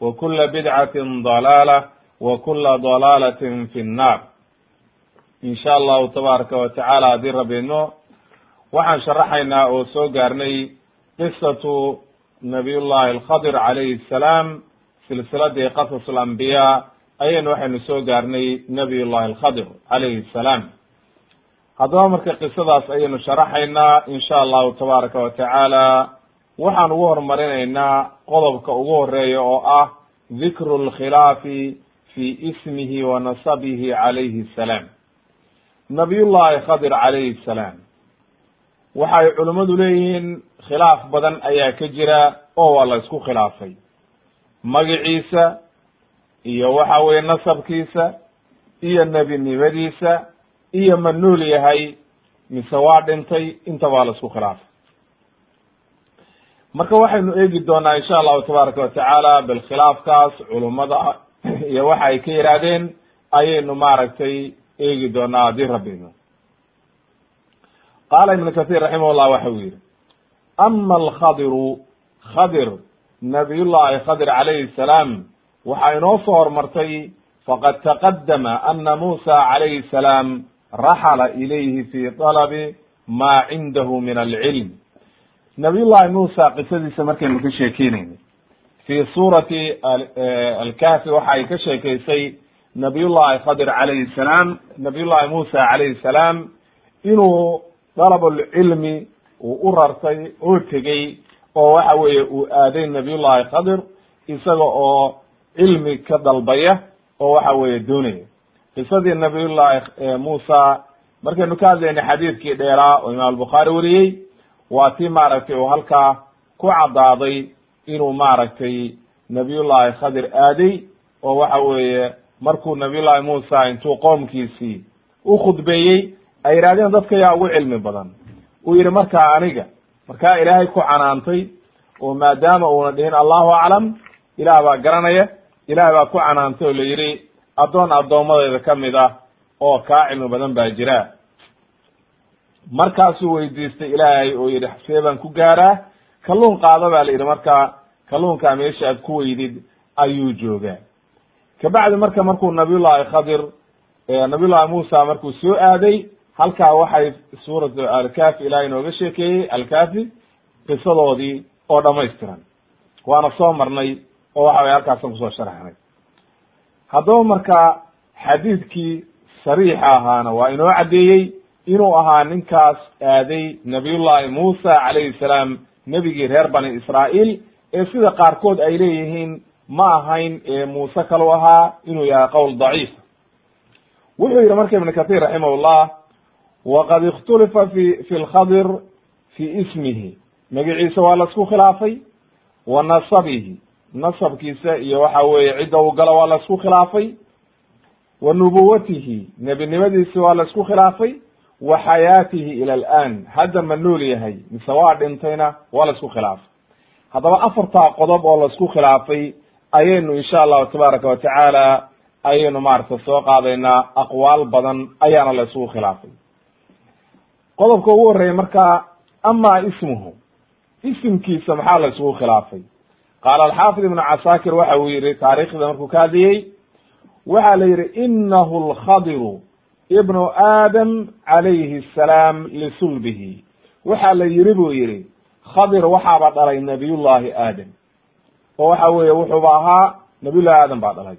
wa kula bidcatin dalaala wa kula dalaalatin fi nnaar in sha allahu tabaaraka wa tacaala haddii rabiino waxaan sharaxaynaa oo soo gaarnay qisatu nabiy llahi alkhadir calayhi salaam silsiladii qasas alambiyaa ayaynu waxaynu soo gaarnay nabiy llahi alkhadir calayhi salaam. Haddaba marka qisadaas ayaynu sharaxaynaa in sha allahu tabaaraka wa tacaala waxaan ugu horumarinaynaa qodobka ugu horreeya oo ah dikru lkhilaafi fi ismihi wa nasabihi calayhi salaam. Nabiyullahi khadir calayhi salaam. Waxay culimmadu leeyihiin khilaaf badan ayaa ka jira oo waa la isku khilaafay. Magiciisa iyo waxa weye nasabkiisa iyo nebinimadiisa iyo ma nool yahay mise waa dhintay inta baa la isku khilaafay marka waxaynu eegi doonaa insha allahu tabaaraka watacaala bal khilaafkaas culummada iyo waxa ay ka yihaahdeen ayaynu maaragtay eegi doonaa haddii rabino qaala ibnu kathir raximah llah waxa uu yihi ama alkhadiru khadir nabiyullahi khadir calayhi salaam waxaa inoo soo hormartay faqad taqadama ana musa calayhi salaam raxala ilayhi fi talabi ma cindahu min alcilm nabiyullahi muusa qisadiisa markaynu ka sheekeynayna fi suurati alkahfi waxa ay ka sheekeysay nabiyullahi khadir calayhi salaam nabiyullahi muusa calayhi salaam inuu dalabulcilmi uu u rartay oo tegey oo waxa weeye uu aaday nabiyullahi khadir isaga oo cilmi ka dalbaya oo waxa weeye doonaya. Qisadii nabiyullahi muusa markaynu ka hadlaynay xadiidkii dheeraa oo imaam albukhaari wariyey waa tii maaragtay uu halkaa ku caddaaday inuu maaragtay nabiyullahi khadir aaday oo waxa weeye markuu nabiyullahi muusa intuu qoomkiisii u khudbeeyey ay yidhahdeen dadka yaa ugu cilmi badan. Uu yihi markaa aniga markaa ilaahay ku canaantay oo maadaama uuna dhihin allahu aclam ilaah baa garanaya ilaah baa ku canaantay oo la yidhi addoon addoommadeyda ka mid ah oo kaa cilmi badan baa jira markaasuu weydiistay ilaahay oo yidhi see baan ku gaaraa kalluun qaado baa la yidhi. Markaa kalluunkaa meesha aad ku weydid ayuu joogaa. Kabacdi marka markuu nabiyullahi khadir nabiyullahi muusa markuu soo aaday halkaa waxay suuratu alkafi ilahay inooga sheekeeyey alkafi qisadoodii oo dhamaystiran waana soo marnay oo waxa way halkaasan ku soo sharaxnay. Haddaba marka xadiidkii sariixa ahaana waa inoo caddeeyey inuu ahaa ninkaas aaday nabiyullahi muusa calayhi salaam nebigii reer bani israa'iil ee sida qaarkood ay leeyihiin ma ahayn ee muuse kalau ahaa inuu yahay qowl daciifa wuxuu yihi marka ibnu kathir raximahullah waqad ikhtulifa fi fi lkhadir fi ismihi. Magaciisa waa la isku khilaafay wa nasabihi nasabkiisa iyo waxa weeye cidda uu galo waa la isku khilaafay wa nubuwatihi nebinimadiisi waa la isku khilaafay wa xayaatihi ila alan hadda ma nool yahay mise waa dhintayna waa la isku khilaafay haddaba afartaa qodob oo la isku khilaafay ayaynu insha allahu tabaaraka watacaala ayaynu maaragta soo qaadaynaa aqwaal badan ayaana la isugu khilaafay. Qodobka ugu horreeya marka ama ismuhu isimkiisa maxaa la isugu khilaafay? Qaala alxaafid ibnu casaakir waxa uu yihi taariikhda markuu ka hadlayey waxa la yihi inahu lkhadiru ibnu aadam calayhi asalaam lisulbihi waxa la yihi buu yihi khadir waxaaba dhalay nabiyullahi aadam. Oo waxa weeye wuxuuba ahaa nabiyullahi aadam baa dhalay.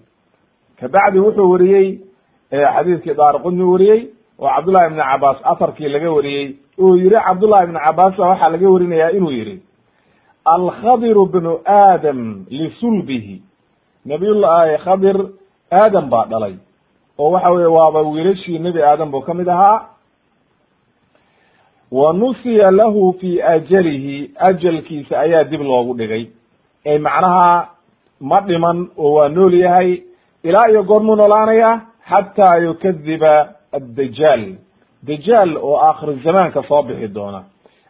Kabacdi wuxuu weriyey xadiidkii daarqudni weriyey oo cabdullahi ibni cabaas afarkii laga wariyey. Uu yihi cabdullahi ibni cabaas ba waxaa laga warinayaa inuu yihi alkhadiru bnu aadam lisulbihi nabiyullahi khadir aadam baa dhalay oo waxa weye waaba wiilashii nebi aadam buu ka mid ahaa. Wa nusiya lahu fi ajalihi ajalkiisa ayaa dib loogu dhigay. Ee macnaha ma dhiman oo waa nool yahay ilaa iyo goormuu noolaanaya xataa yukadiba addajaal. Dajaal oo aakhir zamaanka soo bixi doona.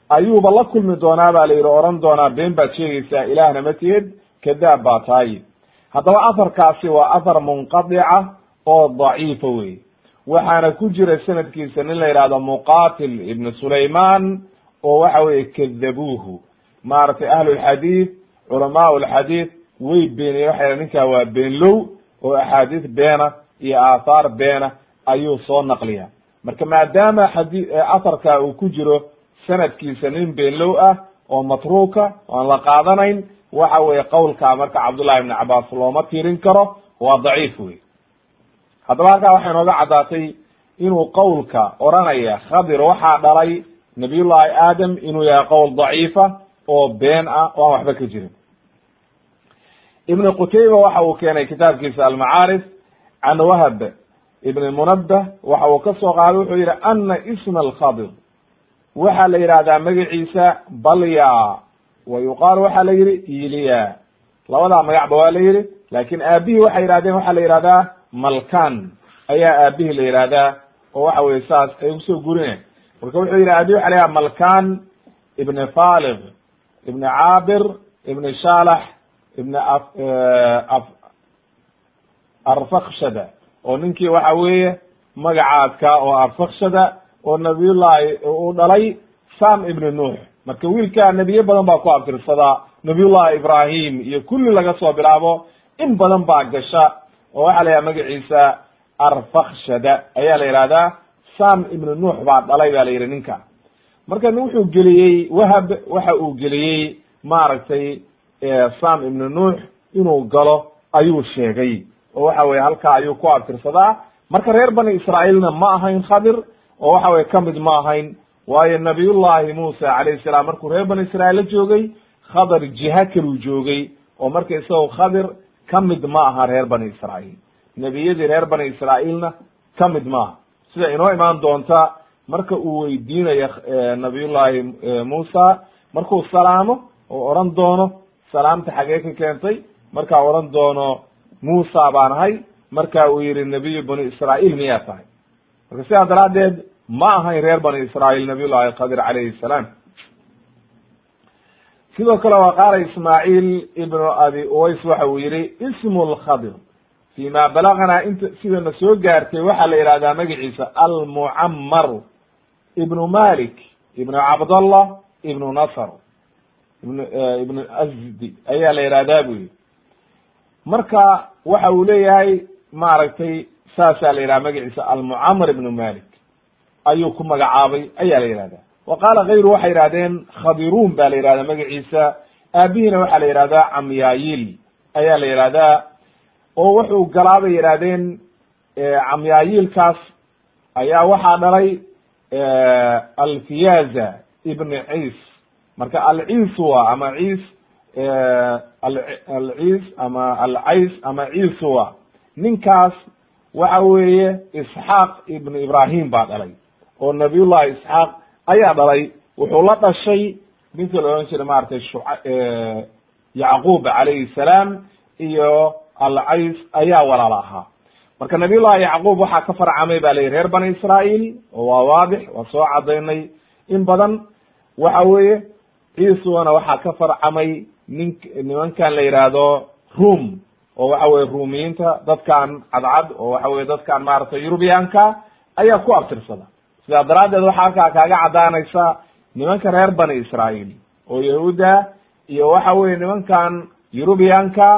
Ayuuba la kulmi doonaa baa la yidhi oran doonaa been baad sheegaysaa ilaahna ma tihid kadaab baa tahay. Haddaba aharkaasi waa athar munqadica oo daciifa wey waxaana ku jira sanadkiisa nin la yidhahdo muqatil ibnu sulayman oo waxa weye kadabuuhu maaragtay ahlulxadiid culamaa lxadiid way beeniye waxay ninkaa waa beenlow oo axaadiis beena iyo aathaar beena ayuu soo naqliya marka maadaama xadi atharka uu ku jiro sanadkiisa nin beenlow ah oo matruuka oan la qaadanayn waxa weye qowlka marka cabdullahi ibni cabaas looma tirin karo waa daciif wey haddaba halkaa waxay nooga caddaatay inuu qowlka oranaya khadir waxaa dhalay nabiyullahi aadam inuu yahay qowl daciifa oo been ah oo aan waxba ka jirin. Ibn qutayba waxa uu keenay kitaabkiisa almacaarif can wahab ibn munabah waxa uu ka soo qaaday wuxuu yihi ana isma alkhadir. Waxaa la yidhahdaa magaciisa balya wa yuqaalu waxaa la yihi iliya labadaa magacba waa la yihi laakin aabihii waxay yihahdeen waxaa la yihahdaa malkan ayaa aabihii la yihahdaa oo waxa weye saas ay u soo gurine. Marka wuxuu yihi aabihi waxa la yihahda malkan ibn falig ibn caabir ibn shalax ibn arfakshada oo ninkii waxa weeye magacaadka oo arfakshada oo nabiyullahi u dhalay sam ibn nuux. Marka wiilka nebiye badan baa ku abtirsadaa nabiyullahi ibrahim iyo kulli laga soo bilaabo in badan baa gasha oo waxaa la yidhaha magaciisa arfakshada ayaa la yihahdaa sam ibn nuux baa dhalay ba la yihi ninka. Marka wuxuu geliyey wahab waxa uu geliyey maaragtay sam ibn nuux inuu galo ayuu sheegay. Oo waxa weye halkaa ayuu ku abtirsadaa marka reer bani israailna ma ahayn khadir oo waxa weye ka mid ma ahayn. Waayo nabiyullahi muusa calayhi salaam markuu reer bani israail la joogay khadar jiha kaluu joogay. Oo marka isagoo khadir ka mid ma aha reer bani israail nebiyadii reer bani israailna ka mid maaha sida inoo imaan doonta marka uu weydiinayo nabiyullahi muusa markuu salaamo oo oran doono salaamta xagee ka keentay markaa oran doono muusa baan ahay marka uu yihi nebiyu bani israail miyaa tahay? Marka sidaa daraaddeed ma ahayn reer bani israail nabiyullahi qadir calayhi salaam sidoo kale waa qaala ismaaciil ibnu abi uways waxa uu yihi ismu lkhadir fi ma balaganaa inta sidana soo gaartay waxaa la yihahdaa magaciisa almucamar ibnu malik ibnu cabdallah ibnu nasr ibn ibnu azdi ayaa la yihahdaa bu yihi marka waxa uu leeyahay maaragtay saasaa la yidhaha magaciisa almucamar ibnu malik ayuu ku magacaabay ayaa la yihahdaa wa qaala kayru waxay yihahdeen khadirun ba la yihahdaa magaciisa. Aabihiina waxaa la yihahdaa camyaayil ayaa la yihahdaa oo wuxuu galaa bay yihahdeen camyaayilkaas ayaa waxaa dhalay alfiyaza ibn ciis. Marka alciiswa ama ciis alciis ama alcays ama ciiswa ninkaas waxa weeye isxaaq ibn ibrahim baa dhalay oo nabiyullahi isxaaq ayaa dhalay wuxuu la dhashay ninkii la jiray maratay shu yacquub calayhi salaam iyo alcays ayaa walaal ahaa. Marka nabiyullahi yacquub waxaa ka farcamay ba layihi reer bani israail oo waa waadix waa soo cadaynay in badan waxa weeye ciiswana waxaa ka farcamay nin nimankan la yidhaahdo room oo waxa weye ruumiyiinta dadkan cadcad oo waxa weye dadkan maaragtay yurubiyaanka ayaa ku abtirsada sidaa daraaddeed waxaa halkaa kaaga caddaanaysa nimanka reer bani israa'iil oo yahuudda iyo waxa weye nimankan yurubiyanka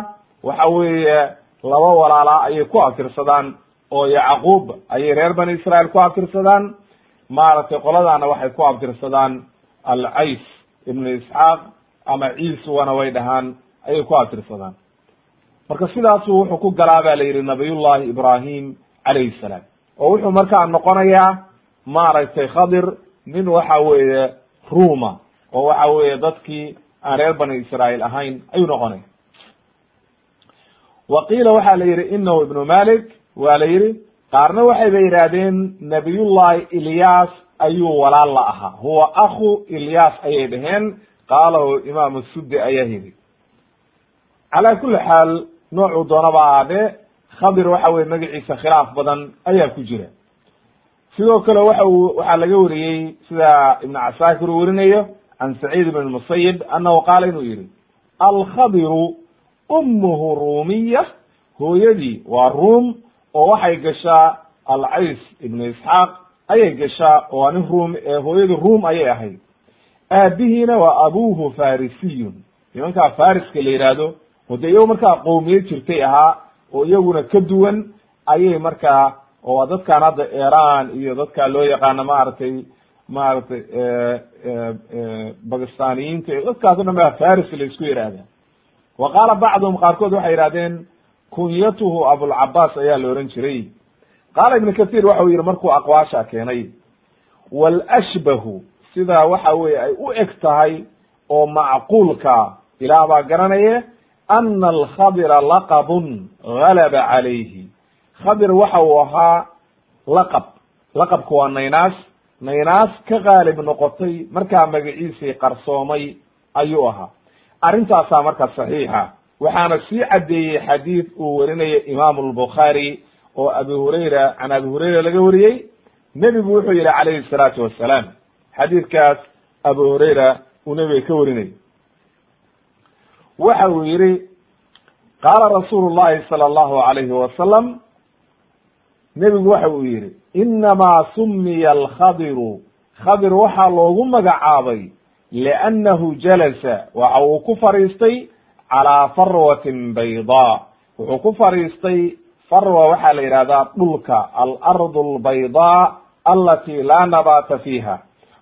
waxa weeye laba walaalaa ayay ku aftirsadaan oo yacquub ayay reer bani israa'iil ku aftirsadaan maaragtay qoladaana waxay ku abtirsadaan alcays ibnu isxaaq ama ciisuwana way dhahaan ayay ku abtirsadaan. Marka sidaasu wuxuu ku galaa ba la yidhi nabiyullahi ibrahim calayhi salaam oo wuxuu markaa noqonayaa maaragtay khadir nin waxa weeye ruma oo waxa weeye dadkii aan reer bani israa'iil ahayn ayuu noqonaya wa qiila waxaa la yidhi inahu ibnu malik waa la yidhi qaarna waxayba yidhaahdeen nabiyullahi ilyas ayuu walaal la ahaa. Huwa akhu ilyas ayay dhaheen qaalahu imaamu suddi ayaa yidhi. Calaa kuli xaal noocuu doonaba ahaadee khadir waxa weye magaciisa khilaaf badan ayaa ku jira sidoo kale waxa uu waxaa laga wariyey sida ibnu casaakir uu werinayo can saciid ibn musayib annahu qaala inuu yihi alkhadiru ummuhu ruumiya hooyadii waa ruum oo waxay gashaa alcays ibnu isxaaq ayay gashaa oo nin ruum hooyadii ruum ayay ahayd. Aabihiina waa abuhu farisiyun nimankaa fariska la yihahdo oo dee iyago markaa qowmiyad jirtay ahaa oo iyaguna ka duwan ayay markaa oo waa dadkan hadda iran iyo dadka loo yaqaano maaragtay maaragtay bakistaniyiinta iyo dadkaas o dhan ba faris la isku yihahda wa qaala bacduhum qaarkood waxay yihahdeen kunyatuhu abulcabaas ayaa la ohan jiray. Qaala ibnu waxa uu yihi markuu aqwaasha keenay walashbahu sidaa waxa weye ay u eg tahay oo macquulka ilaah baa garanaye ana alkhadira laqabun galaba calayhi khadir waxa uu ahaa laqab. Laqabku waa naynaas. Naynaas ka qaalib noqotay markaa magaciisii qarsoomay ayuu ahaa. Arrintaasaa marka saxiixa. Waxaana sii caddeeyey xadiid uu warinaya imaamu albukhaari oo abi hurayra can abi hurayra laga wariyey. Nebigu wuxuu yihi calayhi salaatu wassalaam xadiidkaas abu hurayra uu nebiga ka warinayay. Waxa uu yihi qaala rasuulu llahi sala allahu alayhi wasalam nebigu waxa uu yihi inamaa sumiya alkhadiru. Khadir waxaa loogu magacaabay liannahu jalasa. Waxa uu ku fadhiistay calaa farwatin baydaa. Wuxuu ku fadhiistay farwa waxaa la yidhahdaa dhulka alardu albaydaa alati laa nabaata fiiha.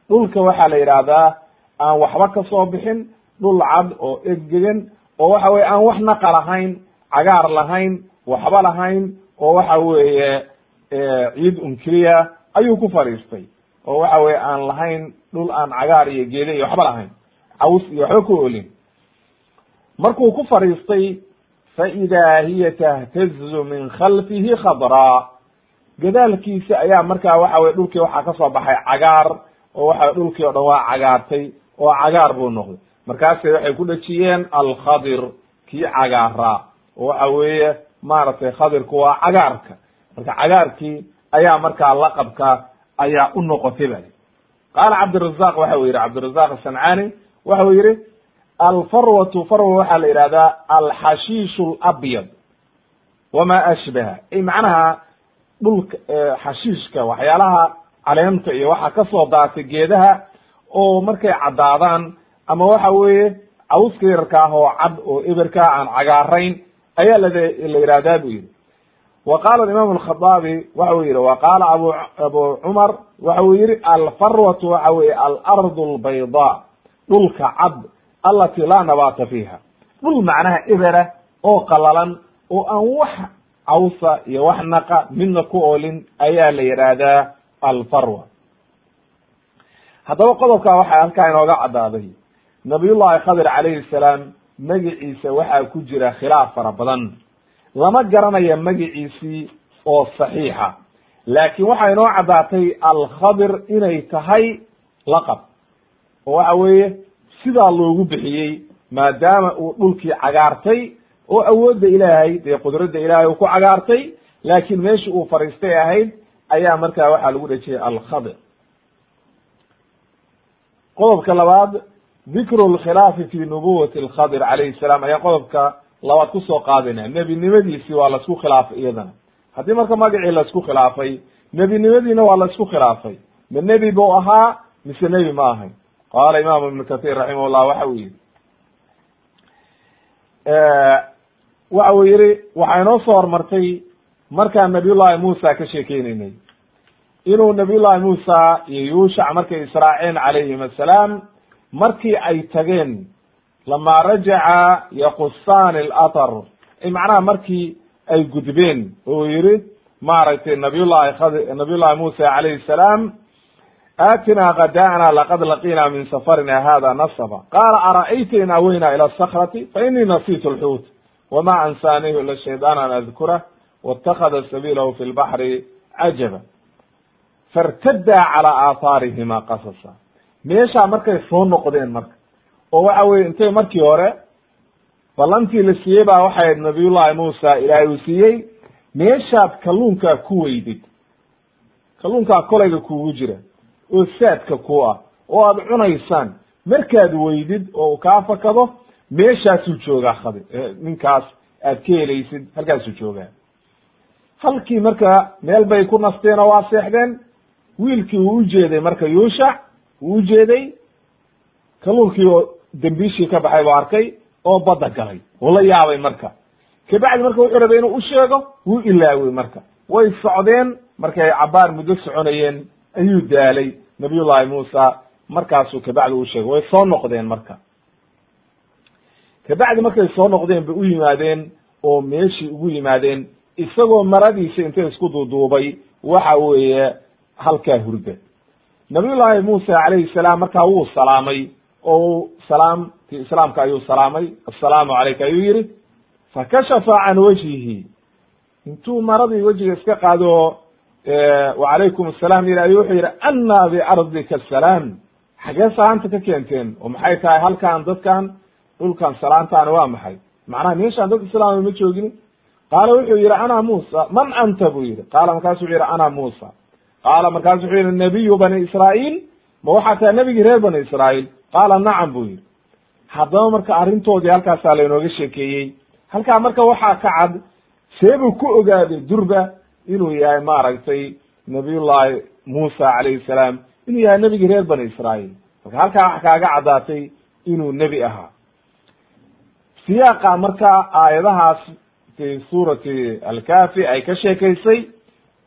Dhulka waxaa la yidhaahdaa aan waxba ka soo bixin dhul cad oo eggegan oo waxa weye aan wax naqa lahayn cagaar lahayn waxba lahayn oo waxa weeye ciid unkeliya ayuu ku fadhiistay oo waxa weye aan lahayn dhul aan cagaar iyo geede iyo waxba lahayn. Caws iyo waxba ku olin markuu ku fadhiistay faidaa hiya tahtazu min khalfihi khadraa gadaalkiisa ayaa markaa waxa weye dhulkii waxaa ka soo baxay cagaar oo waxa dhulkii o dhan waa cagaartay oo cagaar buu noqday. Markaasay waxay ku dhejiyeen alkhadir kii cagaaraa oo waxa weeye maaragtay khadirku waa cagaarka marka cagaarkii ayaa markaa laqabka ayaa u noqotay ba qaala cabdirazaq waxa uu yihi cabdirazaq asancani waxa uu yihi alfarwatu farwa waxaa la yihahdaa alxashiishu labyad wama ashbaha. Ay macnaha dhulka xashiishka waxyaalaha caleenta iyo waxa ka soo daatay geedaha oo markay caddaadaan ama waxa weeye cawska yarka ah oo cad oo eberkaa aan cagaarayn ayaa la yihahdaa bu yihi wa qaala imam alkhadaabi waxa uu yihi wa qaala abu abu cumar waxa uu yihi alfarwatu waxa weye alardu albayda dhulka cad alati laa nabaata fiiha. Dhul macnaha ebera oo qalalan oo aan wax cawsa iyo wax naqa midna ku oolin ayaa la yidhaahdaa alfarwa. Haddaba qodobkaa waxaa halkaa inooga caddaaday. Nabiyullahi khadir calayhi salaam magiciisa waxaa ku jira khilaaf fara badan lama garanayo magiciisii oo saxiixa. Laakiin waxaa inoo caddaatay alkhadir inay tahay laqab. Oo waxa weeye sidaa loogu bixiyey maadaama uu dhulkii cagaartay oo awoodda ilaahay dee qudradda ilaahay uu ku cagaartay laakiin meeshii uu fadhiistay ahayd ayaa markaa waxaa lagu dhejiyay alkhadir. Qodobka labaad dikru lkhilaafi fi nubuwati alkhadir calayhi salaam ayaa qodobka labaad ku soo qaadayna nebinimadiisii waa la isku khilaafay iyadana. Haddii marka magacii la isku khilaafay nebinimadiina waa la isku khilaafay. Ma nebi buu ahaa mise nebi ma ahayn? Qaala imaamu ibnu kathir raximahullah waxa uu yihi waxa uu yihi waxaa inoo soo hormartay markaan nabiyullahi muusa ka sheekeyneynay inuu nabiyullahi muusa iyo yuushac markay israaceen calayhim assalaam markii ay tageen lamaa rajaca yaqusaani alathar macnaha markii ay gudbeen oo yihi maaragtay nabiyullahi khad nabiyullahi muusa calayhi salaam aatinaa kada'na laqad laqina min safarina hada nasaba qaala ara'ayta in aweynaa ila sakrati fa inii nasitu lxuut wama ansaanihu ila shaydaan an adkurah waاtakada sabiilahu fi lbaxri cajaba fartadaa calaa aathaarihima qasasa meeshaa markay soo noqdeen marka oo waxa weye intay markii hore ballantii la siiyey baa waxay ahayd nabiyullahi muusa ilaahay uu siiyey meeshaad kalluunkaa ku weydid. Kalluunkaa kolayga kuugu jira oo saadka ku ah oo aad cunaysaan. Markaad weydid oo kaa fakado meeshaasuu joogaa khadi ninkaas aad ka helaysid halkaasuu joogaa. Halkii marka meel bay ku nasteen oo waa seexdeen wiilkii uu ujeeday marka yuushac uu ujeeday kalluunkii oo dembiishii ka baxay buu arkay oo badda galay. Uu la yaabay marka. Kabacdi marka wuxuu rabay inuu u sheego wuu ilaawey marka. Way socdeen markay cabaar muddo soconayeen ayuu daalay nabiyullahi muusa. Markaasuu kabacdi u sheegay. Way soo noqdeen marka. Kabacdi markay soo noqdeen bay u yimaadeen oo meeshii ugu yimaadeen. Isagoo maradiisa intay isku duuduubay waxa weeye halkaa hurda nabiyullaahi muusa calayhi salaam markaa wuu salaamay oo salaam ti islaamka ayuu salaamay assalaamu calayka ayuu yihi fakashafa can wajhihi. Intuu maradii wejiga iska qaado wacalaykum assalam yiri ayuu wuxuu yihi anna biardika asalaam. Xagee salaanta ka keenteen? Oo maxay tahay? Halkan dadkan dhulkan salaantaani waa maxay? Macnaha meeshaan dad islaama ma joogin. Qaala wuxuu yihi ana muusa. Man anta? buu yihi qaala markaasu wuxuu yihi ana muusa. Qaala markaasu wuxuu yihi nabiyu bani israa'iil ma waxaa tahay nebigii reer bani israa'iil? Qaala nacam buu yihi haddaba marka arrintoodii halkaasaa laynooga sheekeeyey. Halkaa marka waxaa ka cad seebuu ku ogaaday durba inuu yahay maaragtay nabiyullahi muusa calayhi salaam inuu yahay nebigii reer bani israa'iil. Marka halkaa waxa kaaga caddaatay inuu nebi ahaa. Siyaaqa marka aayadahaas fi suurati alkafi ay ka sheekaysay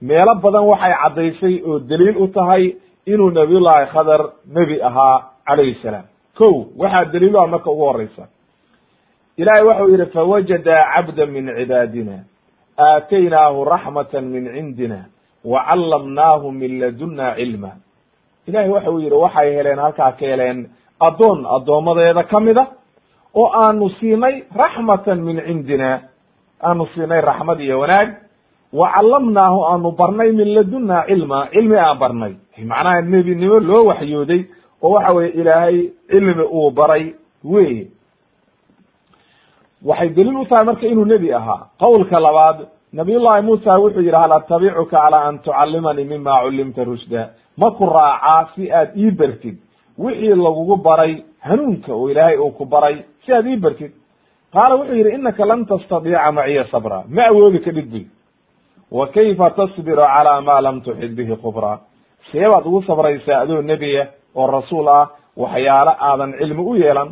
meelo badan waxay caddaysay oo daliil u tahay inuu nabiyullahi khadar nebi ahaa calayhi salaam. Ko waxaa daliil ah marka ugu horeysa ilahay waxau yihi fawajada cabda min cibaadina aataynaahu raxmata min cindina wacallamnaahu min laduna cilma. Ilahay waxau yihi waxay heleen halkaa ka heleen addoon addoommadeeda kamida oo aanu siinay raxmatan min cindina aanu siinay raxmad iyo wanaag wacallamnaahu aanu barnay min laduna cilma cilmi aan barnay macnaha nebinimo loo waxyooday oo waxa weye ilaahay cilmi uu baray wey waxay daliil u tahay marka inuu nebi ahaa. Qowlka labaad nabiyullahi muusa wuxuu yidhi hal atabicuka calaa an tucallimanii mima cullimta rushda? Ma ku raacaa si aad ii bartid wixii lagugu baray hanuunka oo ilaahay uu ku baray si aad ii bartid. Qaala wuxuu yidhi inaka lan tastadiica maciya sabra. Ma awoodi kadhid buy wa kayfa tasbiru calaa ma lam tuxid bihi khubra see baad ugu sabraysaa adoo nebiya oo rasuul ah waxyaalo aadan cilmi u yeelan.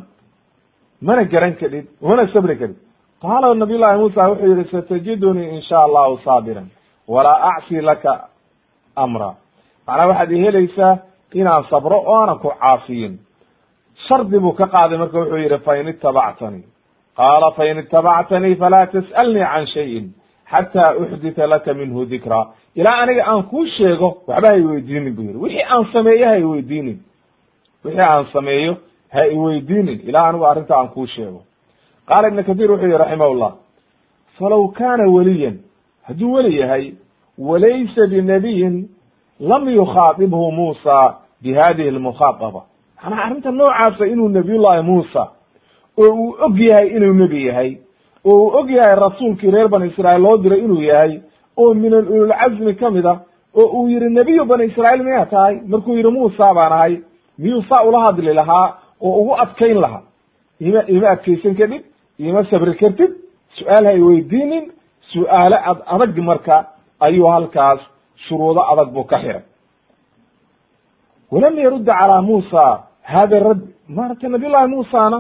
Mana garan kadhid mana sabri kadhid qaala nabiy llahi muusa wuxuu yihi satajidunii in sha allahu saabiran walaa acsi laka amra. Macnaa waxaad ihelaysaa inaan sabro oo aanan ku caasiyin. Shardi buu ka qaaday marka wuxuu yihi fain itabactanii qaala fain itabactanii falaa tas'alnii can shayin xataa uxdita laka minhu dikra. Ilaa aniga aan kuu sheego waxba ha iweydiinin bu yihi wixii aan sameeyo ha iweydiinin wixii aan sameeyo ha iweydiinin ilaa anigu arrinta aan kuu sheego. Qaala ibn kathir wuxuu yihi raximahullah falaw kaana weliyan hadduu weli yahay walaysa binabiyin lam yukhaadibhu muusa bi hadihi lmukhaadaba macnaha arrinta noocaasa inuu nabiyullahi muusa oo uu og yahay inuu nebi yahay oo uu og yahay rasuulkii reer bani israa'iil loo diray inuu yahay oo min alululcazmi ka mid a oo uu yihi nebiyu bani israa'iil miyaa tahay? Markuu yihi muusa baan ahay. Miyuu saa ula hadli lahaa oo ugu adkayn lahaa. Ima ima adkaysan kadhib ima sabri kartid su'aal ha iweydiinin su'aale ad adag marka ayuu halkaas shuruudo adag buu ka xiray. Walam yarudda calaa muusa hada radd maaragtay nabiy llahi muusana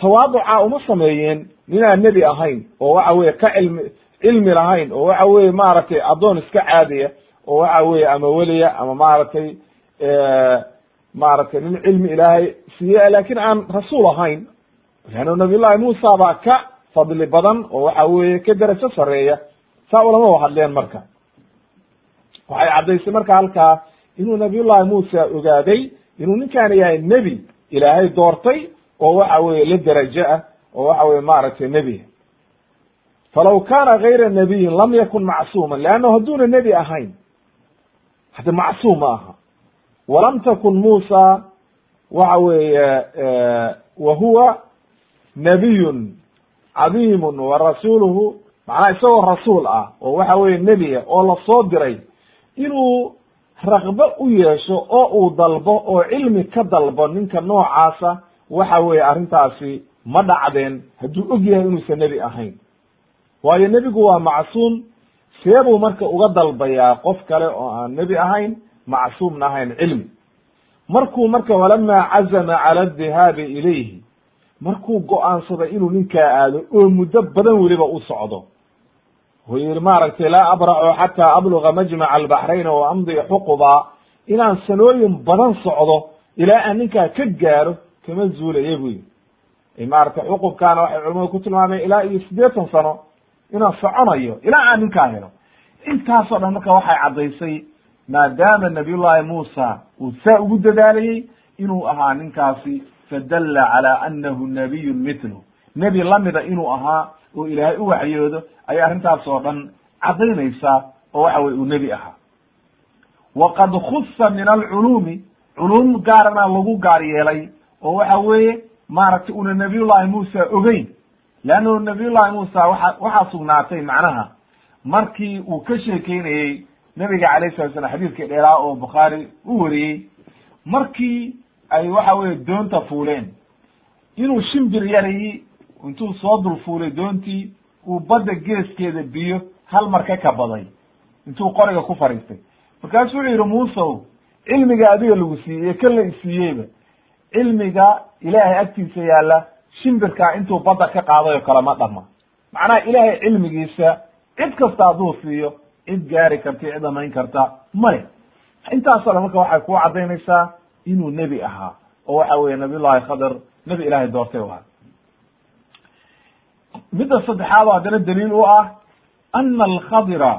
tawaaduca uma sameeyeen ninaan nebi ahayn oo waxa weye ka cilmi cilmi lahayn oo waxa weye maaragtay addoon iska caadiya oo waxa weye ama weliya ama maaragtay maaragtay nin cilmi ilaahay siiye laakiin aan rasuul ahayn. Leanna nabiy llahi muusa baa ka fadli badan oo waxa weye ka derajo sareeya saa ulama hadleen marka. Waxay caddaysay marka halkaa inuu nabiy llahi muusa ogaaday inuu ninkaan yahay nebi ilaahay doortay oo waxa weye la derajo ah oo waxa weye maaragtay nebi. Falaw kana gayra nabiyin lam yakun macsuuma leanna hadduuna nebi ahayn hade macsuum ma aha. Walam takun muusa waxa weeye wa huwa nabiyun cadiimun wa rasuuluhu macnaha isagoo rasuul ah oo waxa weye nebiya oo la soo diray. Inuu raqbo u yeesho oo uu dalbo oo cilmi ka dalbo ninka noocaasa waxa weeye arrintaasi ma dhacdeen hadduu og yahay inuusan nebi ahayn. Waayo nebigu waa macsuum see buu marka uga dalbayaa qof kale oo aan nebi ahayn macsuumna ahayn cilmi markuu marka walamaa cazama cala adihaabi ilayhi markuu go'aansaday inuu ninkaa aado oo muddo badan weliba u socdo. Wuxuu yihi maaragtay laa abraxu xataa abluga majmaca albaxrayn o amdi xuquba. Inaan sanooyin badan socdo ilaa aan ninkaa ka gaaro kama zuulaya bu yihi maaragtay xuqubkaana waxay culamadu ku tilmaameen ilaa iyo siddeetan sano inaan soconayo ilaa aan ninkaa helo intaasoo dhan marka waxay caddaysay maadaama nabiyullahi muusa uu saa ugu dadaalayey inuu ahaa ninkaasi fadalla cala anahu nabiyun mitlu nebi lamida inuu ahaa oo ilaahay u waxyoodo ayay arrintaas oo dhan caddaynaysaa oo waxa weye uu nebi ahaa waqad khusa min alculuumi culuum gaarana lagu gaar yeelay oo waxa weeye maaragtay una nabiyullahi muusa ogeyn. Leannahu nabiyullahi muusa waxa waxaa sugnaatay macnaha. Markii uu ka sheekeynayey nabiga alayh salatu slam xadiidkii dheeraa oo bukhaari u wariyey markii ay waxa weye doonta fuuleen inuu shimbir yarayi intuu soo dul fuulay doontii uu badda geeskeeda biyo hal mar ka kabaday intuu qoriga ku fadhiistay. Markaasu wuxuu yihi muusow cilmiga adiga lagu siiyey kan la isiiyeyba cilmiga ilaahay agtiisa yaalla shimbirkaa intuu badda ka qaaday oo kale ma dhama macnaha ilaahay cilmigiisa cid kasta hadduu siiyo cid gaari karta cid dhamayn karta male intaasoo dhan marka waxay ku caddaynaysaa inuu nebi ahaa oo waxa weye nabiyullahi khadr nebi ilaahay doortay u ahaa midda saddexaad oo haddana daliil u ah ana alkhadira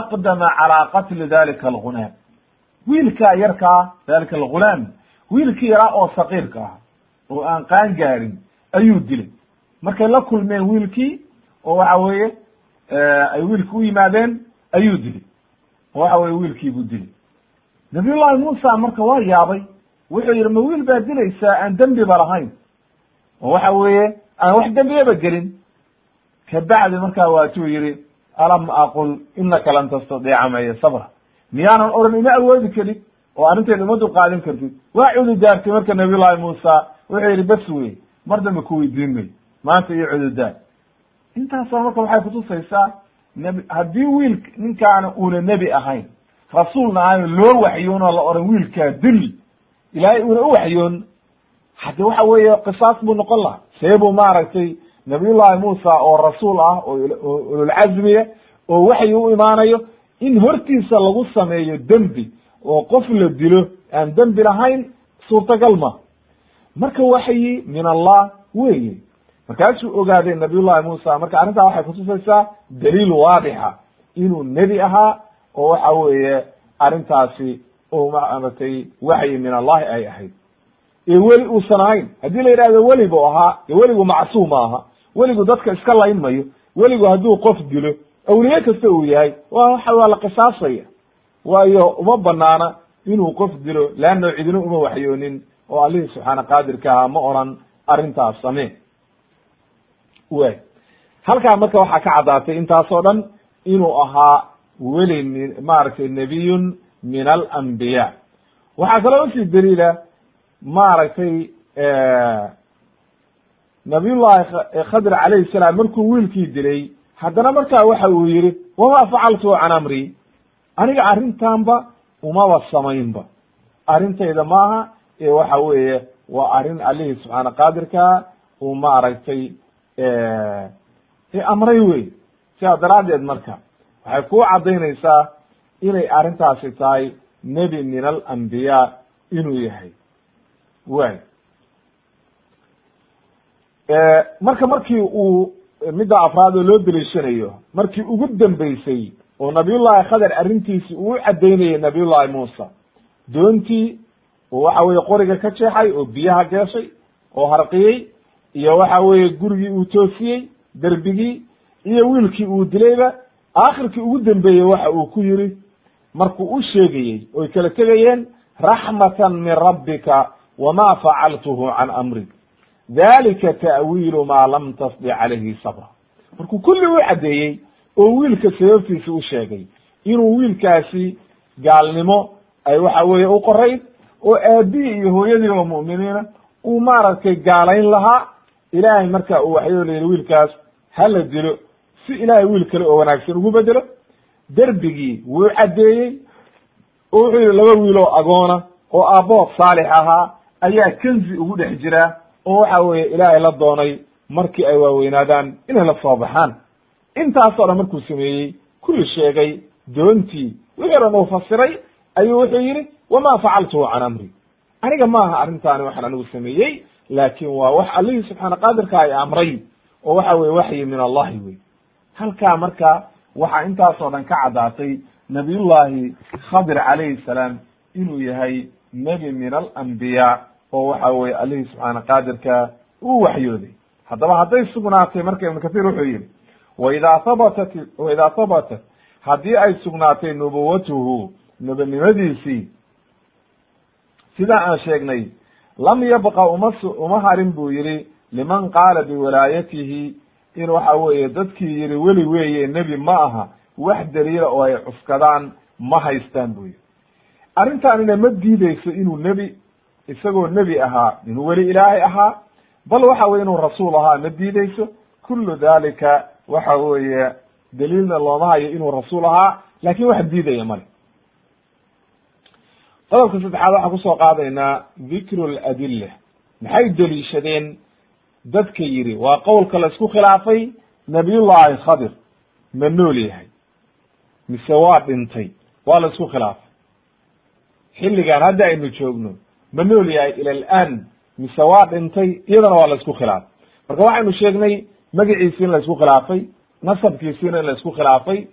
aqdama calaa qatli dalika algulaam wiilkaa yarkaa dalika algulaam wiilkii yaraa oo saqiirka ah oo aan qaan gaarin ayuu dilay. Markay la kulmeen wiilkii oo waxa weeye ay wiilki u yimaadeen ayuu dilay. Oo waxa weye wiilkii buu dilay. Nabiyullahi muusa marka waa yaabay wuxuu yihi ma wiil baa dilaysaa? Aan dembiba lahayn. Oo waxa weeye aan wax dembiyaba gelin. Kabacdi markaa waatuu yihi alam aqul inaka lan tastadiica maya sabra. Miyaanan oran ima awoodi karin oo arrinteeda uma dulqaadin kartid. Waa cududaartay marka nabiyullahi muusa wuxuu yihi bes wey mar dambe ku weydiin mayo maanta iyo cududaar intaasoo marka waxay kutusaysaa nb haddii wiil ninkaana uuna nebi ahayn rasuulna ahayn loo waxyoonoo la oran wiilkaa dil ilaahay uuna u waxyoon hadde waxa weeye qisaas buu noqon lahaa. See buu maaragtay nabiyullahi muusa oo rasuul ah oo ululcazmiya oo waxyi u imaanayo in hortiisa lagu sameeyo dembi oo qof la dilo aan dembi lahayn suurtagal ma. Marka waxyi min allah weye markaasuu ogaaday nabiyullahi muusa marka arrintaa waxay kutusaysaa daliil waadixa. Inuu nebi ahaa oo waxa weeye arrintaasi oo maaragtay waxyi min allahi ay ahayd. Ee weli uusan ahayn. Haddii la yidhahdo weli bu ahaa dee weligu macsuum ma aha weligu dadka iska layn mayo weligu hadduu qof dilo awliye kasta uu yahay wa waxa waa la qisaasaya waayo uma banaana inuu qof dilo leanna cidina uma waxyoonin oo allihii subxaana qaadirka ahaa ma oran arrintaas samee way. Halkaa marka waxaa ka caddaatay intaasoo dhan inuu ahaa weli maaragtay nebiyun min alambiya waxaa kaloo u sii daliila maaragtay nabiyullahi khadr calayhi salaam markuu wiilkii dilay haddana markaa waxa uu yihi wama facaltu can amri aniga arrintanba umaba samaynba arrintayda maaha ee waxa weeye waa arrin allihii subxaana qaadirkaa uu maaragtay amray wey sidaa daraaddeed marka waxay kuu caddaynaysaa inay arrintaasi tahay nebi min alambiyaa inuu yahay. Way marka markii uu midda afraad oo loo deliishanayo markii ugu dambeysay oo nabiyullahi khadar arrintiisi uu u caddaynayay nabiyullahi muusa. Doontii oo waxa weye qoriga ka jeexay oo biyaha geeshay oo harqiyey iyo waxa weeye gurigii uu toosiyey derbigii iyo wiilkii uu dilayba aakhirkii ugu dambeeyey waxa uu ku yiri markuu u sheegayey oy kala tegayeen raxmatan min rabbika wama facaltuhu can amrik dalika ta'wiilu maa lam tasdi calayhi sabra. Markuu kulli u caddeeyey oo wiilka sababtiisa u sheegay. Inuu wiilkaasi gaalnimo ay waxa weeye u qorayd oo aabihii iyo hooyadii oo mu'miniina uu maaragtay gaalayn lahaa ilaahay marka uu waxyoo la yidhi wiilkaas ha la dilo. Si ilaahay wiil kale oo wanaagsan ugu bedelo derbigii wuu caddeeyey oo wuxuu yidhi laba wiil oo agoona oo aabbood saalix ahaa ayaa kenzi ugu dhex jira oo waxa weeye ilaahay la doonay markii ay waaweynaadaan inay la soo baxaan intaasoo dhan markuu sameeyey kulli sheegay doontii wixii dhan uu fasiray ayuu wuxuu yidhi wama facaltuhu can amri. Aniga maaha arrintaani waxaan anigu sameeyey laakin waa wax allihii subxaana qaadirka ay amray oo waxa weye waxyi min allahi wey halkaa marka waxaa intaasoo dhan ka caddaatay nabiyullahi khadir calayhi salaam inuu yahay nebi min alambiyaa oo waxa weye allihii subxaana qaadirka uu waxyooday. Haddaba hadday sugnaatay marka ibnu kathir wuxuu yihi waidaa habatat waidaa habatat haddii ay sugnaatay nubuwatuhu nebinimadiisii sidaa aan sheegnay lam yabqa uma uma harin buu yihi liman qaala biwilaayatihi in waxa weeye dadkii yihi weli weeye nebi ma aha wax daliila oo ay cuskadaan ma haystaan buu yihi arrintaanina ma diideyso inuu nebi isagoo nebi ahaa inuu weli ilaahay ahaa bal waxa weye inuu rasuul ahaa ma diideyso kullu dalika waxa weeye daliilna looma hayo inuu rasuul ahaa laakiin wax diidaya male. Qodobka saddexaad waxaan ku soo qaadaynaa dikru ladilla maxay deliishadeen dadka yidhi waa qowlka la isku khilaafay nabiyullahi khadir ma nool yahay mise waa dhintay waa la isku khilaafay. Xilligan hadda aynu joogno ma nool yahay ila alaan mise waa dhintay iyadana waa la isku khilaafay. Marka waxaynu sheegnay magaciisi in khilaafay nasabkiisiina in la isku khilaafay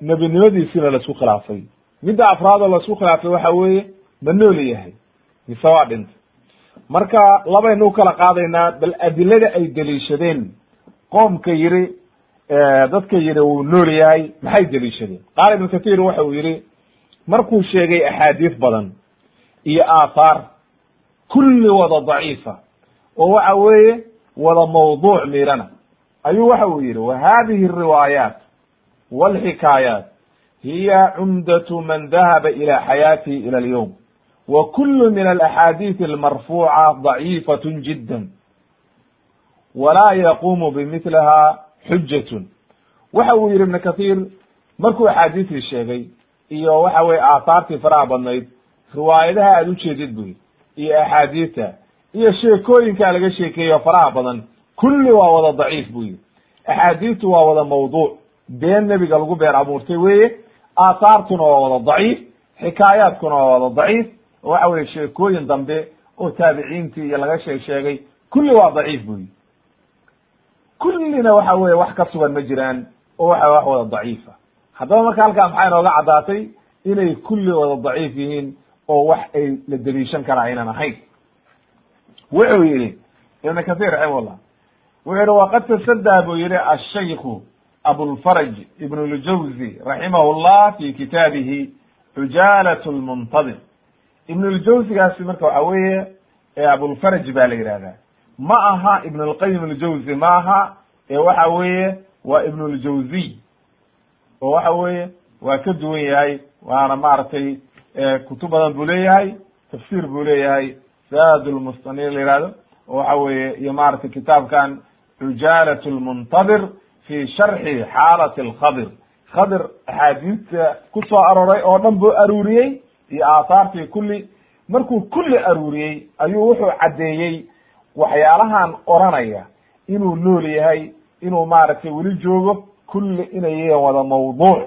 nebinimadiisiina la isku khilaafay. Midda afraad oo la isku khilaafay waxa weeye ma nool yahay. Mise waa dhintay marka labaynu u kala qaadaynaa bal adilada ay deliishadeen. Qoomka yidhi dadka yidhi wuu nool yahay maxay deliishadeen? Qaala ibnu kathir waxa uu yihi markuu sheegay axaadiis badan iyo aathaar kulli wada daciifa. Oo waxa weeye wada mawduuc miirana ayuu waxa uu yihi wa hadihi الriwaayaat wاlxikaayaat hiya cumdatu man dahaba ila xayaatihi ila alyowm wa kulu min alaxaadiisi almarfuuca daciifat jidda walaa yaqumu bimiliha xujatun waxa uu yihi ibn kathir markuu axaadiistii sheegay iyo waxa weye aathaartii faraha badnayd riwaayadaha aad ujeedid bu yidhi iyo axaadiista iyo sheekooyinkaa laga sheekeeyo faraha badan kulli waa wada daciif bu yidhi. Axaadiistu waa wada mawduuc. Been nebiga lagu been abuurtay weye aathaartuna waa wada daciif xikaayaadkuna waa wada daciif. Oo waxa weye sheekooyin dambe oo taabiciintii iyo laga sheeg sheegay kulli waa daciif bu yidhi. Kullina waxa weye wax ka sugan ma jiraan oo waxa wax wada daciifa haddaba marka halkaa maxaa inooga caddaatay? Inay kulli wada daciif yihiin oo wax ay la deliishan kara aynan ahayn wuxuu yihi ibn kathir raximahullah wuxuu yihi waqad tasadaa buu yihi ashayku abulfaraj ibn ljawzi raximah llah fi kitaabihi cujaalat lmuntadir ibn ljawzigaasi marka waxa weeye abulfaraj ba la yihahdaa ma aha ibn lqayim aljawzi ma aha ee waxa weeye waa ibn ljawziy oo waxa weeye waa ka duwan yahay waana maaragtay kutub badan buu leeyahay tafsir buu leeyahay saad lmustanir la yihahdo oo waxa weeye iyo maaragtay kitaabkan cujaalat lmuntadir fi sharxi xaalat alkhadir khadir axaadiista ku soo arooray oo dhan buu aruuriyey iyo aahaartii kulli. Markuu kulli aruuriyey ayuu wuxuu caddeeyey waxyaalahan oranaya inuu nool yahay inuu maaragtay weli joogo kulli inay yihiin wada mawduuc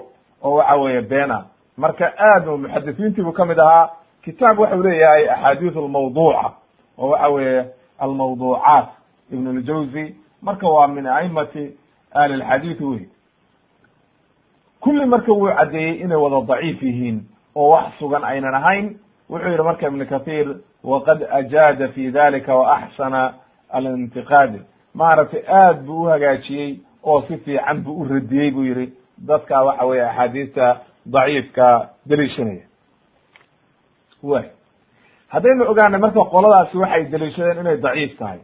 oo waxa weeye beena marka aad u muxadisiintii buu ka mid ahaa kitaab waxau leeyahay axaadiis almawduuca oo waxa weeye almawduucaat. Ibn ljawzi marka waa min aimati ahli lxadiid wey kulli marka wuu caddeeyey inay wada daciif yihiin oo wax sugan aynan ahayn wuxuu yihi marka ibn kathir waqad ajaada fi dalika wa axsana alintiqaadi. Maaragtay aad buu uhagaajiyey oo si fiican buu u radiyey buu yihi dadka waxa weye axaadiista daciifka deliishanaya way. Haddaynu ogaanay marka qoladaasi waxay deliishadeen inay daciif tahay.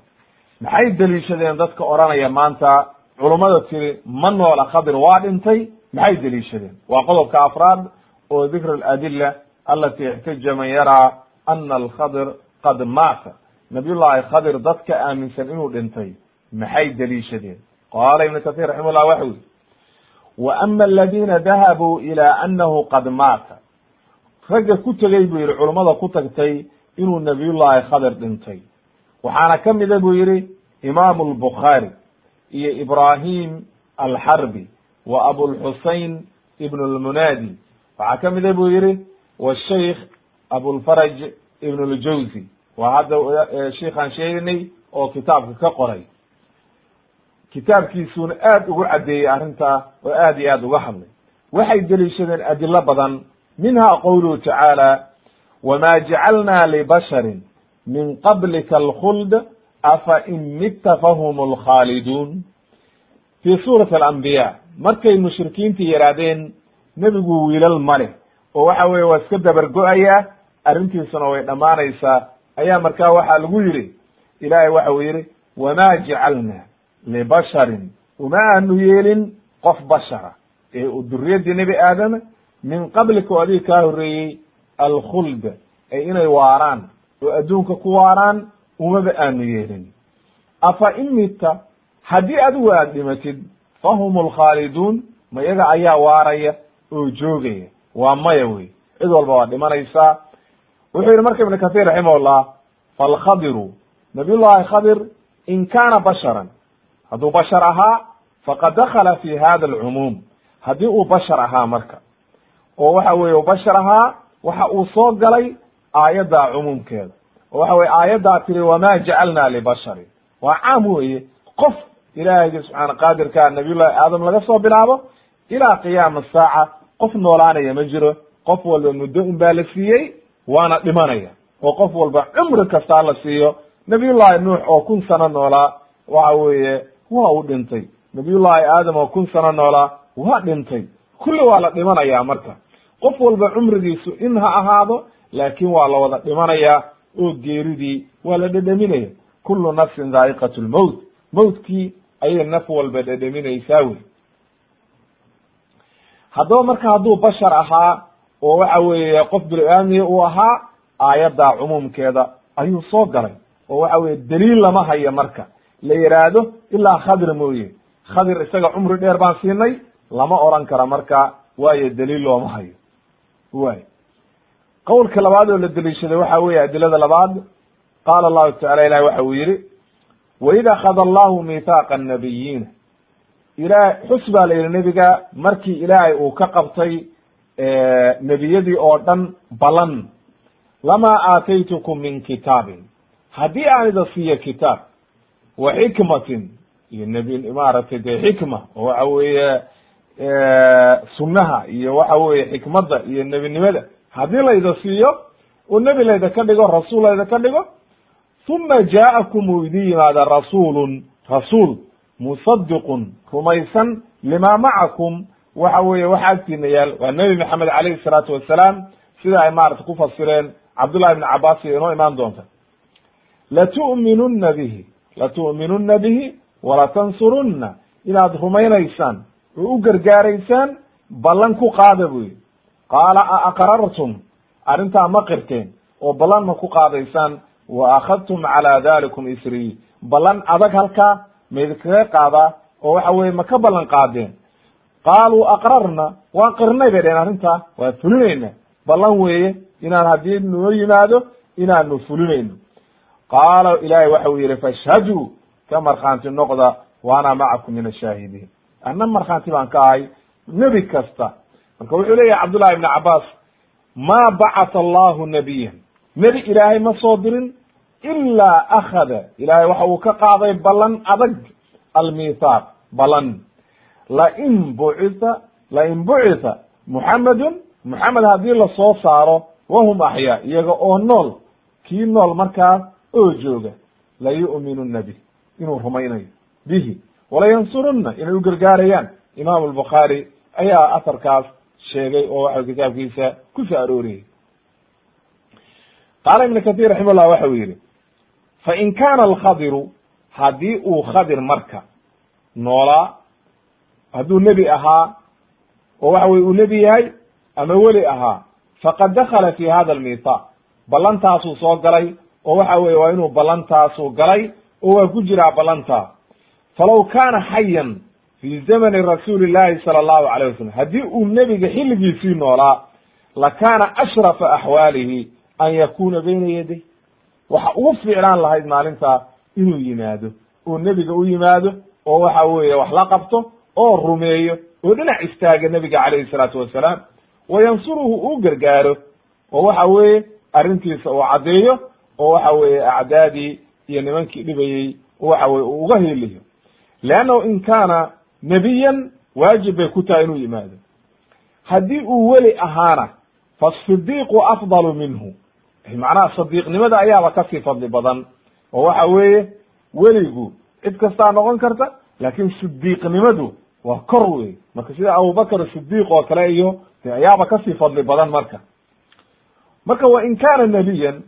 Maxay deliishadeen dadka odhanaya maanta culummada tiri ma noola khadir waa dhintay. Maxay deliishadeen? Waa qodobka afraad oo dikr aladila alati ixtaja man yaraa ana alkhadir qad maata. Nabiyullahi khadir dadka aaminsan inuu dhintay. Maxay deliishadeen? Qaala ibnu kathir raximah llah waxa yiri wa ama aladina dahabuu ila anahu qad maata ragga ku tegey buu yihi culummada ku tagtay inuu nabiyullahi khadir dhintay. Waxaana ka mida buu yihi imaamu lbukhaari iyo ibrahim alxarbi wa abulxusein ibn lmunaadi waxaa ka mida buu yihi washaykh abulfaraj ibn ljawzi waa hadda sheikhaan sheegnay oo kitaabka ka qoray. Kitaabkiisuuna aad ugu caddeeyey arrintaa oo aad iyo aad uga hadlay. Waxay deliishadeen adilo badan minha qowluhu tacaala wma jacalna libasharin min qablika alkhuld afa in mitta fahum lkhaaliduun fi suurati alambiya markay mushrikiintii yidhaahdeen nebigu wiilal male oo waxa weye waa iska dabargo-ayaa arrintiisuna way dhammaanaysaa. Ayaa markaa waxaa lagu yidhi ilaahay waxa uu yidhi wama jacalna libasharin. Uma aanu yeelin qof bashara ee duriyadii nebi aadama min qablika adiga kaa horreeyey alkhulda ay inay waaraan oo adduunka ku waaraan umaba aanu yeelin. Afa in midta haddii adigu aad dhimatid fahum lkhaaliduun ma iyaga ayaa waaraya oo joogaya. Waa maya wey. Cid walba waa dhimanaysaa. Wuxuu yihi marka ibnu kathir raximahullah falkhadiru nabiyullahi khadir in kaana basharan. Hadduu bashar ahaa faqad dakala fi hada alcumuum haddii uu bashar ahaa marka oo waxa weye bashar ahaa waxa uu soo galay aayaddaa cumuumkeeda. oo waxa weye aayaddaa tiri wama jacalna libasharin waa caam weye qof ilaahayga subxaana qaadirka nabiyullahi aadam laga soo bilaabo ilaa qiyaama saaca qof noolaanaya ma jiro. Qof walba muddo un baa la siiyey waana dhimanaya. Oo qof walba cumri kastaa la siiyo. Nabiyullahi nuux oo kun sano noolaa waxa weeye waa uu dhintay. Nabiyullahi aadam oo kun sano noolaa waa dhintay. Kulli waa la dhimanaya marka qof walba cumrigiisu in ha ahaado laakin waa la wada dhimanayaa oo geeridii waa la dhedheminaya kullu nafsin dhaa'iqat lmowt mowtkii ayay naf walba dhedheminaysaa wey. Haddaba marka hadduu bashar ahaa oo waxa weeye qof bini-aadmiya uu ahaa aayaddaa cumuumkeeda ayuu soo galay oo waxa weye daliil lama hayo marka. La yidhaahdo ilaa khadir mooye. Khadir isaga cumri dheer baan siinay lama oran karo marka waayo daliil looma hayo way. Qowlka labaad oo la deliishaday waxa weye adilada labaad qaala allahu tacala ilahi waxa uu yihi waid akhada allahu mithaaqa annabiyiina ilaah xus baa la yihi nebiga markii ilaahay uu ka qabtay nebiyadii oo dhan balan lamaa aataytukum min kitaabin. Haddii aan ida siiyo kitaab wa xikmatin iyo nebi maaragtay dee xikma oo waxa weeye sunnaha iyo waxa weeye xikmadda iyo nebinimada. Haddii layda siiyo oo nebi layda ka dhigo rasuul layda ka dhigo uma jaa'akum uu idin yimaada rasuulun rasuul musadiqun rumaysan lima macakum waxa weeye waxa agtiina yaal waa nebi maxamed calayhi salaatu wasalaam sida ay maarata ku fasireen cabdullahi ibn cabbaas iyo inoo imaan doonta. Latu'minunna bihi latu'minunna bihi walatansurunna inaad rumaynaysaan oo u gargaaraysaan ballan ku qaada buu yihi qaala a aqrartum? Arrintaa ma qirteen oo ballan ma ku qaadaysaan? Wa akhadtum calaa dalikum isrii. Ballan adag halkaa maydinkaga qaadaa oo waxa weye ma ka ballan qaadeen. Qaaluu aqrarna? Waan qirnay bay dheheen arrintaa. Waa fulinayna. Ballan weeye inaan haddii noo yimaado inaanu fulinayno. Qaala ilaahay waxa uu yihi fashhaduu ka markhaanti noqda wa ana macakum min ashaahidiin anna markhaanti baan ka ahay nebi kasta marka wuxuu leeyahay cabdullahi ibni cabaas ma bacata allahu nabiyan nebi ilaahay ma soo dirin ilaa akhada ilaahay waxa uu ka qaaday ballan adag almithaaq balan lain bucitha lain bucitha muxamedun muxamed haddii la soo saaro wahum axyaa iyaga oo nool kii nool markaas oo jooga la yu'minuna inuu rumaynayo bihi walayansurunna inay u gargaarayaan. Imaamu albukhaari ayaa asarkaas sheegay oo waxa kitaabkiisa ku soo arooriyey. Qaala ibnu kathir raximahullah waxa uu yihi fain kana alkhadiru haddii uu khadir marka noolaa hadduu nebi ahaa oo waxa weye uu nebi yahay ama weli ahaa faqad dakala fi hada almithaaq ballantaasuu soo galay oo waxa weye waa inuu ballantaasu galay oo waa ku jiraa ballantaa falaw kaana xayan fi zamani rasuuli llahi sala allahu alayh wasalam haddii uu nebiga xilligiisii noolaa lakaana ashrafa axwaalihi an yakuna bayna yaday. Waxa ugu fiicnaan lahayd maalintaa inuu yimaado oo nebiga u yimaado oo waxa weeye wax la qabto oo rumeeyo oo dhinac istaaga nebiga calayhi salaatu wasalaam. Wayansuruhu uu gargaaro oo waxa weeye arrintiisa uu caddeeyo oo waxa weeye acdaadii iyo nimankii dhibayey waxa weye uga heliyo leannahu in kaana nebiyan waajib bay ku tahay inuu yimaado haddii uu weli ahaana fasidiiqu afdalu minhu macnaha sadiiqnimada ayaaba ka sii fadli badan oo waxa weeye weligu cid kastaa noqon karta laakin sidiiqnimadu waa kor wey marka sida abubakr sidiiq oo kale iyo ayaaba ka sii fadli badan marka marka wa in kana nebiyan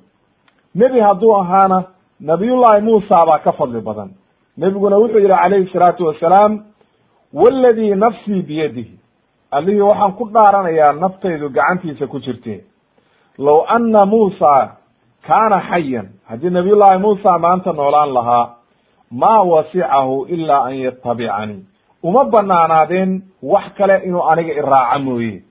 nebi hadduu ahaana nabiyullahi muusa baa ka fadli badan nebiguna wuxuu yihi calayhi salaatu wasalaam waladii nafsii biyadihi. Allihii waxaan ku dhaaranayaa naftaydu gacantiisa ku jirte low anna muusa kaana xayan haddii nabiyullahi muusa maanta noolaan lahaa maa wasicahu ilaa an yatabicanii uma banaanaadeen wax kale inuu aniga iraaca mooye.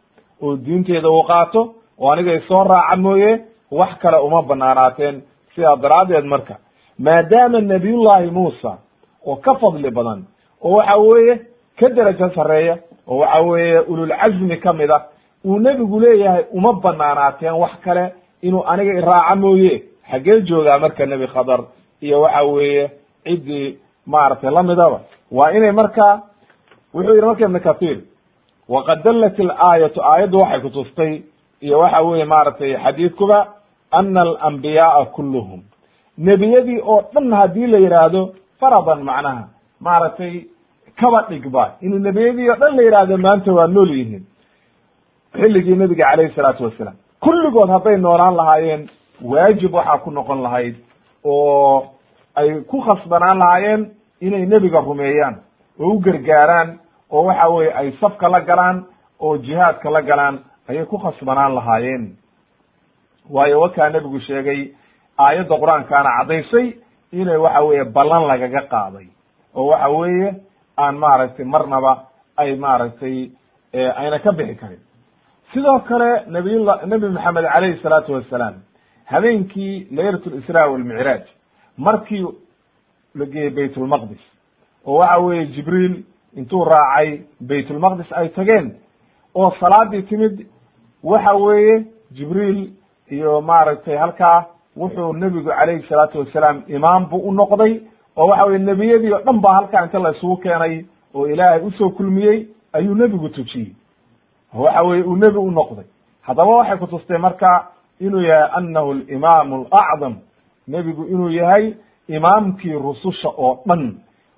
Oo diinteeda uu qaato oo aniga isoo raaca mooye wax kale uma banaanaateen sidaa daraaddeed marka maadaama nabiyullahi muusa oo ka fadli badan oo waxa weeye ka derajo sarreeya oo waxa weeye ululcazmi ka mid ah uu nebigu leeyahay uma banaanaateen wax kale inuu aniga iraaca mooye. Xaggee joogaa marka nebi khadar iyo waxa weeye ciddii maaragtay lamidaba waa inay markaa wuxuu yihi marka ibn kathir waqad dallat ilaayatu aayaddu waxay kutustay iyo waxa weye maaragtay xadiidkuba ana alambiyaaa kulluhum. Nebiyadii oo dhan haddii la yidhaahdo faradan macnaha. Maaragtay kaba dhigba inuu nebiyadii oo dhan la yidhaahdo maanta waa nool yihiin. Xilligii nebiga calayhi salaatu wasalaam. Kulligood hadday noolaan lahaayeen waajib waxaa ku noqon lahayd oo ay ku khasbanaan lahaayeen inay nebiga rumeeyaan oo u gargaaraan oo waxa weye ay safka la galaan oo jihaadka la galaan ayay ku khasbanaan lahaayeen. Waayo wakaa nebigu sheegay aayadda qur'aankaana caddaysay inay waxa weeye ballan lagaga qaaday. oo waxa weeye aan maaragtay marnaba ay maaragtay ayna ka bixi karin. Sidoo kale nabiyla nebi maxamed calayhi salaatu wasalaam habeenkii laylat lisraa walmicraaj markii la geeyey baytulmaqdis oo waxa weeye jibriil intuu raacay baytulmaqdis ay tageen oo salaadii timid waxa weeye jibriil iyo maaragtay halkaa wuxuu nebigu calayhi salaatu wasalaam imaam buu u noqday oo waxa weye nebiyadii oo dhan baa halkaa inta la isugu keenay oo ilaahay u soo kulmiyey ayuu nebigu tujiyey. Waxa weye uu nebi u noqday. Haddaba waxay kutustay marka inuu yahay anahu alimaamu alacdam nebigu inuu yahay imaamkii rususha oo dhan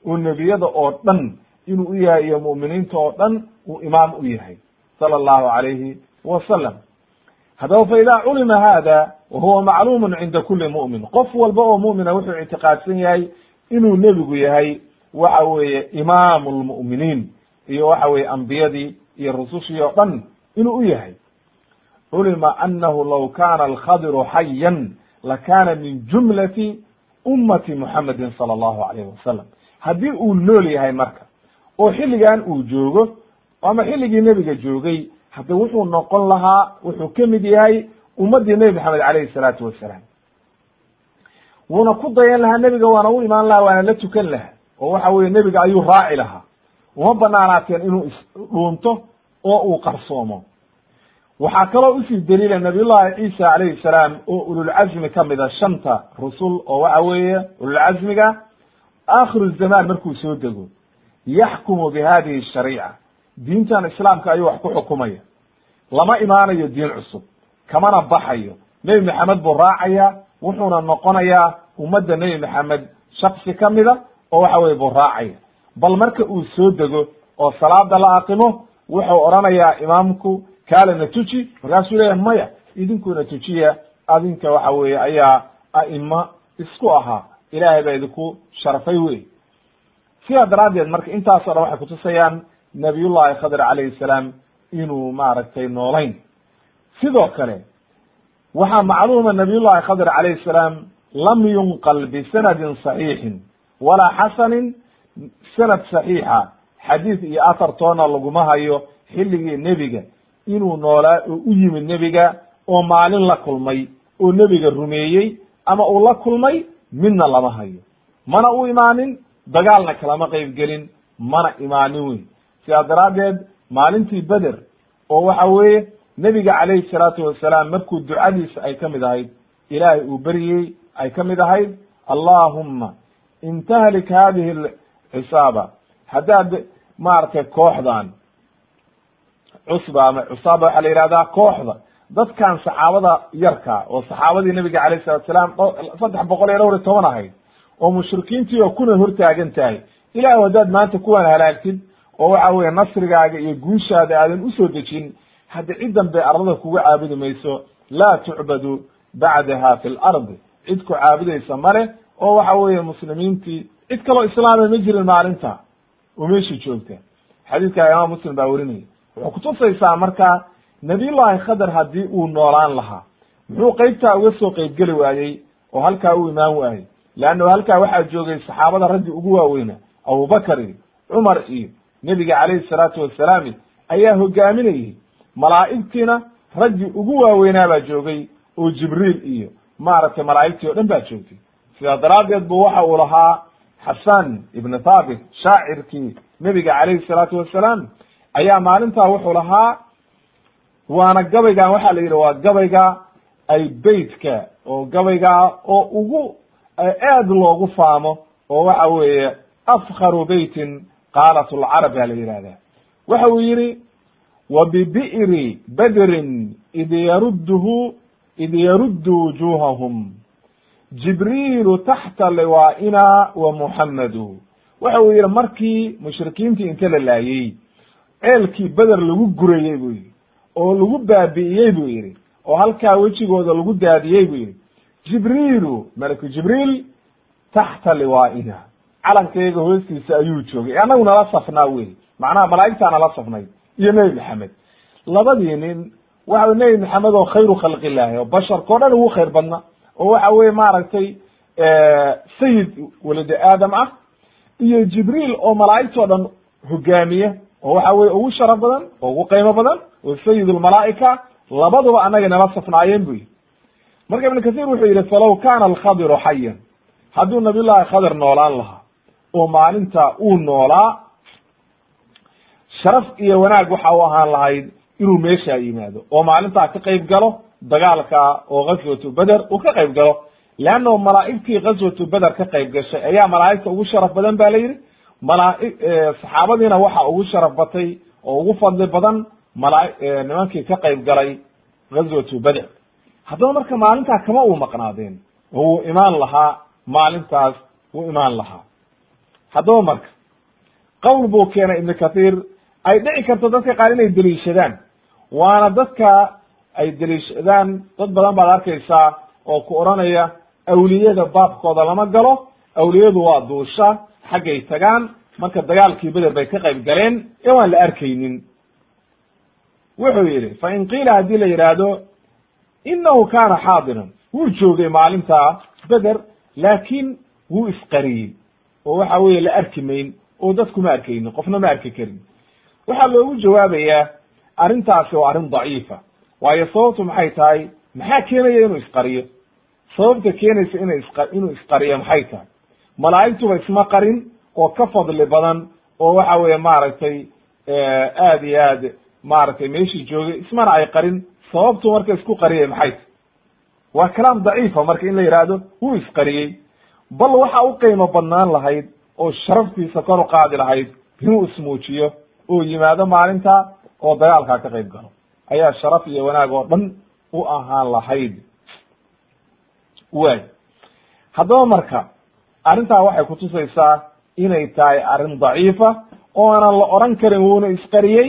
oo nebiyada oo dhan inuu u yahay iyo mu'miniinta oo dhan uu imaam u yahay sala allahu alayhi wasalam haddaba fa idaa culima hada wa huwa macluumun cinda kuli mu'min. Qof walba oo mu'mina wuxuu ictiqaadsan yahay inuu nebigu yahay waxa weeye imaamu lmu'miniin iyo waxa weye ambiyadii iyo rusushii oo dhan inuu u yahay. Culima anahu law kana alkhadiru xayan lakana min jumlati ummati muxamedin sala allahu alayhi wasalam haddii uu nool yahay marka oo xilligan uu joogo ama xilligii nebiga joogay hadda wuxuu noqon lahaa wuxuu ka mid yahay ummaddii nebi maxamed calayhi salaatu wasalaam. Wuuna ku dayan lahaa nebiga waana u imaan lahaa waana la tukan lahaa. Oo waxa weye nebiga ayuu raaci lahaa. Uma banaanaateen inuu isdhuunto oo uu qarsoomo. Waxaa kaloo u sii daliila nabiyullahi ciisa calayhi salaam oo ululcazmi ka mida shanta rusul oo waxa weeye ululcazmiga aakhiru zamaan markuu soo dego yaxkumu bi hadihi shariica diintan islaamka ayuu wax ku xukumaya. Lama imaanayo diin cusub. Kamana baxayo. Nebi maxamed buu raacaya wuxuuna noqonayaa ummadda nebi maxamed shaksi ka mida oo waxa weye buu raacaya. Bal marka uu soo dego oo salaada la aqimo wuxuu odhanayaa imaamku kaalena tuji. Markaasuu leeyahy maya idinkuna tujiya. Adinka waxa weeye ayaa a'imo isku ahaa. Ilaahay baa idinku sharfay wey sidaa daraaddeed marka intaasoo dhan waxay kutusayaan nabiyullahi khadr calayhi salaam inuu maaragtay noolayn. Sidoo kale waxaa macluuma nabiyullahi khadr calayhi salaam lam yunqal bisanadin saxiixin walaa xasanin sanad saxiixa. Xadiid iyo athar toona laguma hayo xilligii nebiga. Inuu noolaa oo u yimid nebiga oo maalin la kulmay oo nebiga rumeeyey ama uu la kulmay midna lama hayo. Mana u imaanin dagaalna kalama qayb gelin mana imaanin weyn sidaa daraaddeed maalintii beder oo waxa weeye nebiga calayhi salaatu wasalaam markuu ducadiisa ay ka mid ahayd ilaahay uu beryey ay ka mid ahayd allahumma intahlik hadihi lcisaaba. Haddaad maaragtay kooxdan cusba ama cusaaba waxaa la yihahdaa kooxda dadkan saxaabada yarka oo saxaabadii nabiga calayh salatu salaam saddex boqol iyo dhowr iyo toban ahayd oo mushrikiintii oo kuna hortaagan tahay ilahu haddaad maanta kuwan halaagtid oo waxa weye nasrigaaga iyo guushaada aadan u soo dejin hadda cid dambe ardada kuga caabudi mayso laa tucbadu bacdaha fi lardi cid ku caabudaysa male oo waxa weeye muslimiintii cid kaloo islaama ma jirin maalinta. Oo meeshii joogta. Xadiidka imaam muslim baa werinaya wuxuu kutusaysaa marka nabiyullahi khadar haddii uu noolaan lahaa muxuu qeybtaa uga soo qeybgeli waayey oo halkaa u imaan waayey. Leanno halkaa waxaa joogay saxaabada raggi ugu waaweyna abubakar iyo cumar iyo nebiga calayhi salaatu wasalaami ayaa hogaaminayay. Malaa'igtiina raggii ugu waaweynaa baa joogay oo jibriil iyo maaragtay malaa'igtii o dhan baa joogtay. Sidaa daraaddeed bu waxa uu lahaa xasan ibnu thaabit shaacirkii nebiga calayhi salaatu wasalaam ayaa maalintaa wuxuu lahaa waana gabaygan waxaa la yidhi waa gabayga ay beytka oo gabaygaa oo ugu aad loogu faamo oo waxa weeye afkaru beytin qaalat lcarab baa la yihahda waxa uu yihi wa bibi'ri badrin id yarudhu id yaruddu wujuhahum jibriilu taxta liwaa'ina wa muxammadu waxa uu yihi markii mushrikiintii inta la laayey ceelkii beder lagu gurayey buu yihi oo lagu baabi'iyey buu yihi oo halkaa wejigooda lagu daadiyey buu yihi jibriilu malaku jibriil taxta liwaa'ina calankayga hoostiisa ayuu joogay. Annagu nala safnaa wey macnaha malaa'igtaa nala safnay. Iyo nebi maxamed. Labadii nin waxa nebi maxamed oo khayru khalqi illaahi oo basharka dhan ugu khayr badna oo waxa weye maaragtay sayid waladi aadam ah iyo jibriil oo malaa'igtao dhan hogaamiye oo waxa weye ugu sharaf badan oo ugu qiimo badan oo sayid lmalaa'ika labaduba annaga nala safnaayeen bu yihi marka ibn kathir wuxuu yihi falow kana alkhadiru xayan hadduu nabiy llahi khadir noolaan lahaa oo maalinta uu noolaa sharaf iyo wanaag waxa u ahaan lahayd inuu meeshaa yimaado. Oo maalintaa ka qayb galo dagaalka oo ghaswatu beder uu ka qayb galo. Leanno malaa'igtii ghaswatu beder ka qayb gashay ayaa malaa'igta ugu sharaf badan ba la yidhi. Malaa- saxaabadiina waxa ugu sharaf batay oo ugu fadli badan mala nimankii ka qayb galay ghaswatu beder haddaba marka maalintaa kama uu maqnaadeen? Oo wuu imaan lahaa maalintaas wuu imaan lahaa haddaba marka qowl buu keenay ibnu kathiir ay dhici karto dadka qaar inay deliishadaan waana dadka ay deliishadaan dad badan baad arkaysaa oo ku odhanaya awliyada baabkooda lama galo awliyadu waa duusha xaggay tagaan marka dagaalkii beder bay ka qayb galeen ee waan la arkaynin. Wuxuu yidhi fa in qiila haddii la yidhaahdo inahu kana xaadiran wuu joogay maalintaa beder laakiin wuu isqariyey oo waxa weye la arki mayn oo dadku ma arkaynin qofna ma arki karin. Waxaa loogu jawaabayaa arrintaasi waa arrin daciifa waayo sababtu maxay tahay? Maxaa keenaya inuu isqariyo? Sababta keenaysa ina isqa inuu isqariyo maxay tahay? Malaa'igtuba isma qarin oo ka fadli badan oo waxa weeye maaragtay aad iyo aad maaragtay meeshii joogay ismana ay qarin. Sababtu marka isku qariyay maxay? Tahy waa kalaam daciifa marka in la yidhaahdo wuu isqariyey bal waxa u qiimo badnaan lahayd oo sharaftiisa kor u qaadi lahayd inuu ismuujiyo oo yimaado maalinta oo dagaalkaa ka qayb galo. Ayaa sharaf iyo wanaag oo dhan u ahaan lahayd. Way haddaba marka arrintaa waxay kutusaysaa inay tahay arrin daciifa oo aanan la odhan karin wuuna isqariyey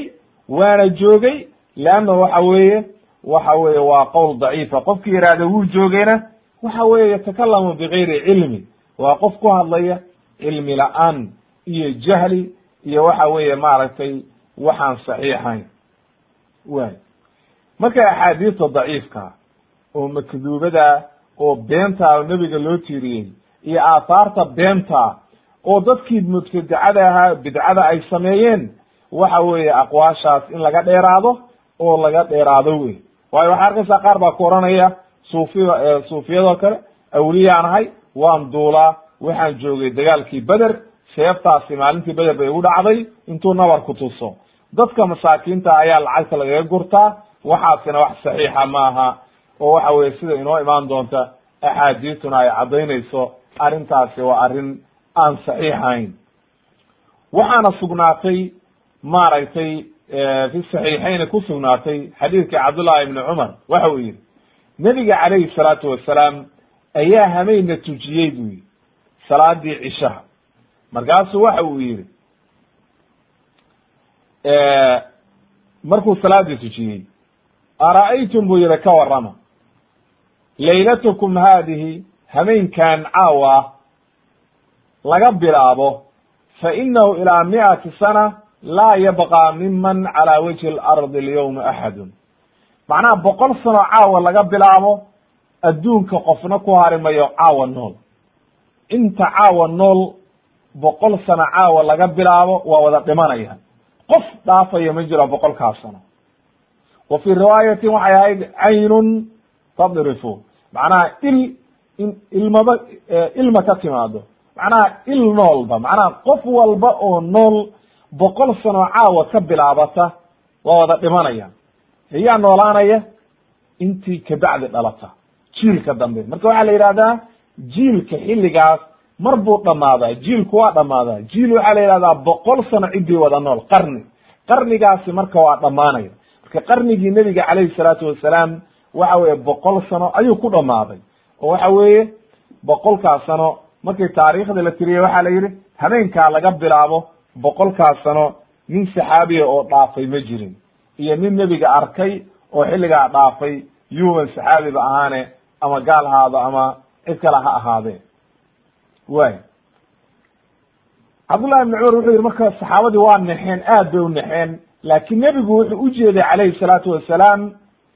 waana joogay leanna waxa weeye waxa weeye waa qowl daciifa. Qofki yihahda wuu joogayna waxa weeye yatakalamu bigayri cilmi waa qof ku hadlaya cilmi la'aan iyo jahli iyo waxa weeye maaragtay waxaan saxiixayn. Way marka axaadiista daciifka oo makduubada oo beenta nebiga loo tiiriyey iyo aahaarta beenta oo dadkii mubtadicada ahaa bidcada ay sameeyeen waxa weeye aqwaashaas in laga dheeraado oo laga dheeraado wey waayo waxaa arkaysaa qaar baa ku oranaya suufiya suufiyadoo kale awliyaan ahay waan duulaa waxaan joogay dagaalkii beder seeftaasi maalintii beder bay igu dhacday intuu nabar ku tuso. Dadka masaakiinta ayaa lacagta lagaga gurtaa waxaasina wax saxiixa maaha oo waxa weye sida inoo imaan doonta axaadiistuna ay caddaynayso arrintaasi waa arrin aan saxiixayn waxaana sugnaatay maaragtay fi saxiixayni ku sugnaatay xadiidkii cabdullahi ibni cumar. Waxa uu yihi nebiga calayhi salaatu wasalaam ayaa hamayna tujiyey buu yihi salaadii cishaha markaasuu waxa uu yihi markuu salaadii tujiyey ara'aytum buu yihi ka warrama. Laylatukum haadihi hameenkan caawa laga bilaabo fa inahu ilaa mi'ati sana laa yabqa miman calaa wajhi alardi alyawma axadun macnaha boqol sano caawa laga bilaabo adduunka qofna ku hari mayo caawa nool. Inta caawa nool boqol sano caawa laga bilaabo waa wada dhimanaya. Qof dhaafaya ma jiro boqolkaas sano. Wa fii riwaayatin waxay ahayd caynun tadrifu. Macnaha il ilmaba ilma ka timaado. Macnaha il noolba macnaha qof walba oo nool boqol sano caawa ka bilaabata waa wada dhimanaya. Ayaa noolaanaya intii kabacdi dhalata jiilka dambe. Marka waxaa la yidhahdaa jiilka xilligaas mar buu dhammaadaa jiilku waa dhammaadaa jiil waxaa la yidhahdaa boqol sano ciddii wada nool qarni. Qarnigaasi marka waa dhammaanaya. Marka qarnigii nebiga calayhi salaatu wasalaam waxa weeye boqol sano ayuu ku dhammaaday oo waxa weeye boqolkaas sano markii taariikhda la tiriyey waxaa la yidhi habeenkaa laga bilaabo boqolkaas sano nin saxaabiya oo dhaafay ma jirin. Iyo nin nebiga arkay oo xilligaa dhaafay yuuban saxaabiba ahaane ama gaal haado ama cid kale ha ahaadee way cabdullahi ibni cumar wuxuu yihi marka saxaabadii waa nexeen aad bay u nexeen laakiin nebigu wuxuu u jeeday calayhi salaatu wasalaam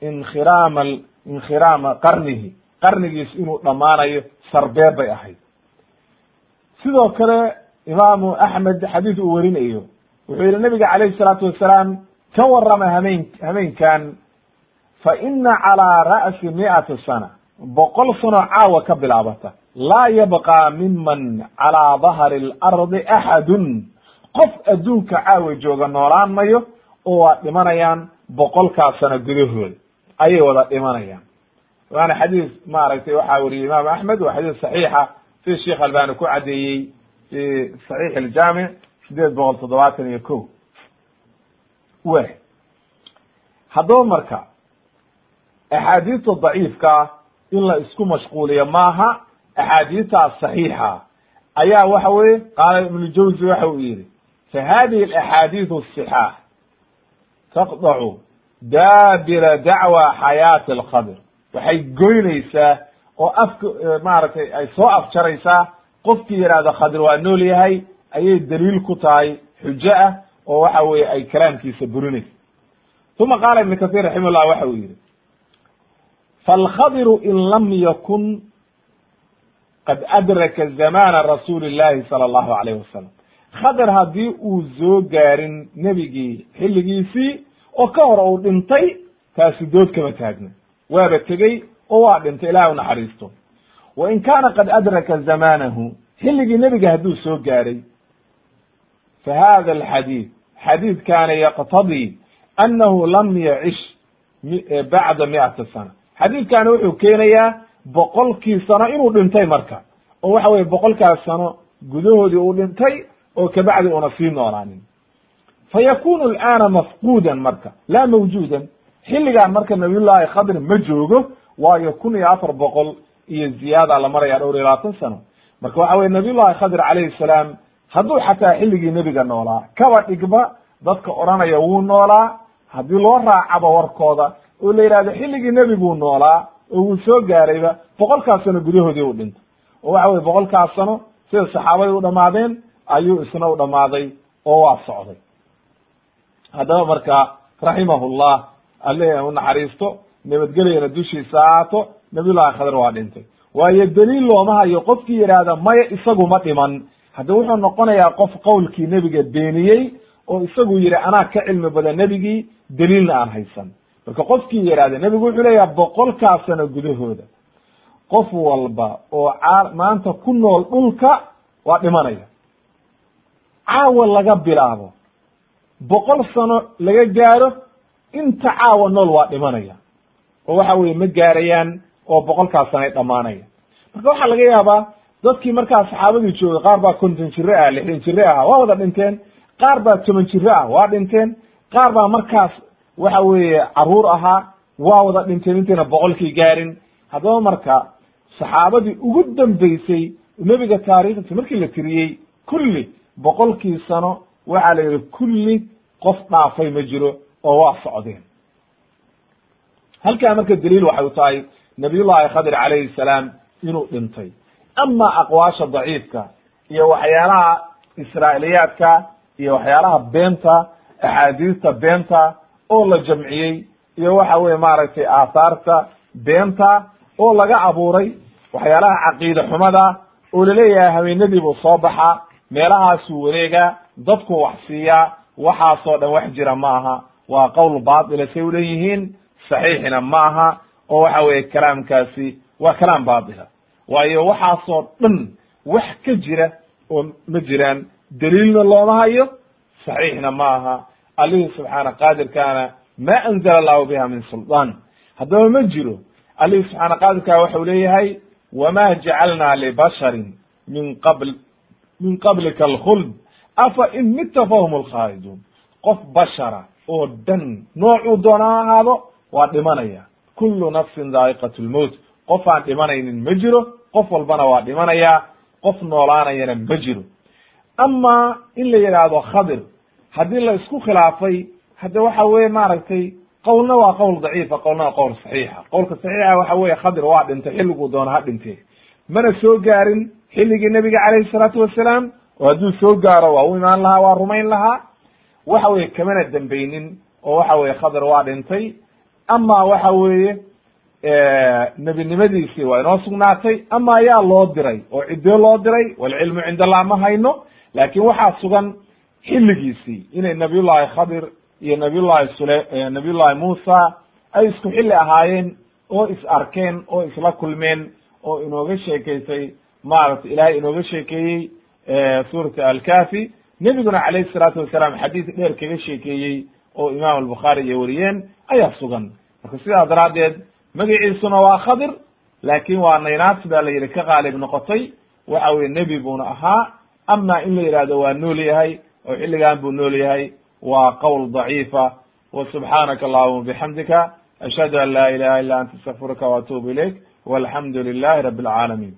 inkhiraama inkhiraama qarnihi qarnigiis inuu dhammaanayo sarbeeb bay ahayd. Sidoo kale imaamu axmed xadiis uu werinayo wuxuu yihi nabiga calayhi salaatu wasalaam ka warrama hameen hameenkan fa ina calaa ra'si mi'ati sana boqol sano caawa ka bilaabata. Laa yabqa miman calaa dahri alardi axadun qof adduunka caawa jooga noolaan mayo oo waa dhimanayaan boqolkaas sano gudahooda ayay wada dhimanayaan. Waana xadiis maaragtay waxaa weriyey imaamu axmed waa xadiis saxiixa. Si sheekh albani ku caddeeyey fi saxiix aljaamic sideed boqol toddobaatan iyo ko w haddaba marka axaadiista daciifka in la isku mashquuliyo maaha axaadiistaas saxiixa. Ayaa waxa weye qaala ibnu jawzi waxa uu yihi fa hadihi alaxaadiis asixaax taqdacu daabira dacwa xayaati alkhabr waxay goynaysaa oo afka maaragtay ay soo afjaraysaa qofkii yihahdo khadir waa nool yahay ayay daliil ku tahay xujo ah oo waxa weye ay kalaamkiisa burinaysa. Uma qaala ibn kaثيr raximah waxa uu yihi falkhadiru in lam yakun qad adraka zamana rasuuli llahi sala allahu calayhi wasalam khadar haddii uu soo gaarin nebigii xilligiisii oo ka hor uu dhintay taasi dood kama taagna waaba tegey oo waa dhintay ilahi u naxariisto wa in kaana qad adraka zamanahu xilligii nebiga hadduu soo gaaray fa hada alxadiid xadiidkaana yaqtadii annahu lam yacish bacda mi'ati sana xadiidkaani wuxuu keenayaa boqolkii sano inuu dhintay marka. Oo waxa weye boqolkaas sano gudahoodii uu dhintay oo kabacdi una sii noolaanin. Fa yakunu alana mafquudan marka laa mawjuudan. Xilligaan marka nabiyullaahi khadr ma joogo waayo kun iyo afar boqol iyo ziyaada la maraya dhowr iyo labaatan sano. Marka waxa weye nabiyullahi khadr calayhi salaam hadduu xataa xilligii nebiga noolaa kaba dhigba dadka odhanaya wuu noolaa haddii loo raacaba warkooda oo la yidhahdo xilligii nebiguu noolaa oo wuu soo gaarayba boqolkaas sano gudahoodii u dhintay. Oo waxa weye boqolkaas sano sida saxaabadii u dhamaadeen ayuu isna u dhamaaday oo waa socday. Haddaba marka raximahullah alle u naxariisto nabadgelyana dushiisa ahaato nabiyullahi khadr waa dhintay. Waayo daliil looma hayo qofkii yidhaahda maya isagu ma dhiman. Hadda wuxuu noqonayaa qof qowlkii nebiga beeniyey oo isagu yidhi anaa ka cilmi badan nebigii daliilna aan haysan marka qofkii yidhahda nebigu wuxuu leeyaha boqolkaa sano gudahooda. Qof walba oo caa maanta ku nool dhulka waa dhimanaya. Caawa laga bilaabo. Boqol sano laga gaaro inta caawa nool waa dhimanaya. Oo waxa weye ma gaarayaan oo boqolkaas sana ay dhamaanaya marka waxaa laga yaabaa dadkii markaa saxaabadii joogay qaar baa konton jire ah lixdan jire ah waa wada dhinteen. Qaar baa toban jire ah waa dhinteen. Qaar baa markaas waxa weeye carruur ahaa waa wada dhinteen intayna boqolkii gaarin. Haddaba marka saxaabadii ugu dambeysay nebiga taariikhdiisa markii la tiriyey kulli boqolkii sano waxaa la yidhi kulli qof dhaafay ma jiro oo waa socdeen. Halkaa marka daliil waxay u tahay nabiyullahi khadir calayhi salaam inuu dhintay. Ama aqwaasha daciifka iyo waxyaalaha israa'iliyaadka iyo waxyaalaha beenta axaadiista beenta oo la jamciyey iyo waxa weye maaragtay aathaarta beenta oo laga abuuray waxyaalaha caqiide xumada oo la leeyahay haweenadii buu soo baxa meelahaasuu wareega dadku wax siiyaa waxaasoo dhan wax jira ma aha. Waa qowl baatila say uleeyihiin saxiixina ma aha oo waxa weye kalaamkaasi waa kalaam baatila. Waayo waxaasoo dhan wax ka jira oo ma jiraan daliilna looma hayo saxiixna ma aha allihii subxaana qaadirkaana ma anzala allahu biha min suldaan haddaba ma jiro. Allihii subxaana qaadirkaa waxau leeyahay wama jacalna libasharin min qabl min qablika alkhuld. Afa in mitta fahum alkhaaliduun qof bashara oo dhan noocuu doona ha ahaado waa dhimanaya. Kullu nafsin daa'iqat lmowt qof aan dhimanaynin ma jiro qof walbana waa dhimanayaa qof noolaanayana ma jiro. Ama in la yidhaahdo khadir haddii la isku khilaafay hadde waxa weye maaragtay qowlna waa qowl daciifa qowlna waa qowl saxiixa. Qowlka saxiixa waxa weye khadir waa dhintay xilliguu doona ha dhintee. Mana soo gaarin xilligii nebiga calayhi salaatu wasalaam oo hadduu soo gaaro waa u imaan lahaa waa rumayn lahaa waxa weye kamana dembeynin oo waxa weye khadir waa dhintay. Ama waxa weeye nebinimadiisii waa inoo sugnaatay ama ayaa loo diray oo ciddee loo diray walcilmu cind allah ma hayno laakin waxaa sugan xilligiisii inay nabiyullahi khadir iyo nabiyullahi sule nabiyullahi muusa ay isku xilli ahaayeen oo is arkeen oo isla kulmeen oo inooga sheekeysay maaragtay ilaahay inooga sheekeeyey suurata alkafi nebiguna calayhi salaatu wasalaam xadiis dheer kaga sheekeeyey oo imaam albukhaari iyo wariyeen ayaa sugan. Marka sidaa daraaddeed magaciisuna waa khadir laakin waa naynaasi baa la yidhi ka qaalib noqotay. Waxa weye nebi buuna ahaa. Ama in la yidhahdo waa nool yahay oo xilligan buu nool yahay waa qowl daciifa. Wa subxaanaka allahuma bixamdika ashhadu an laa ilaha illa anta astaqfiruka waatubu ilayk walxamdu lilahi rabi alcaalamiin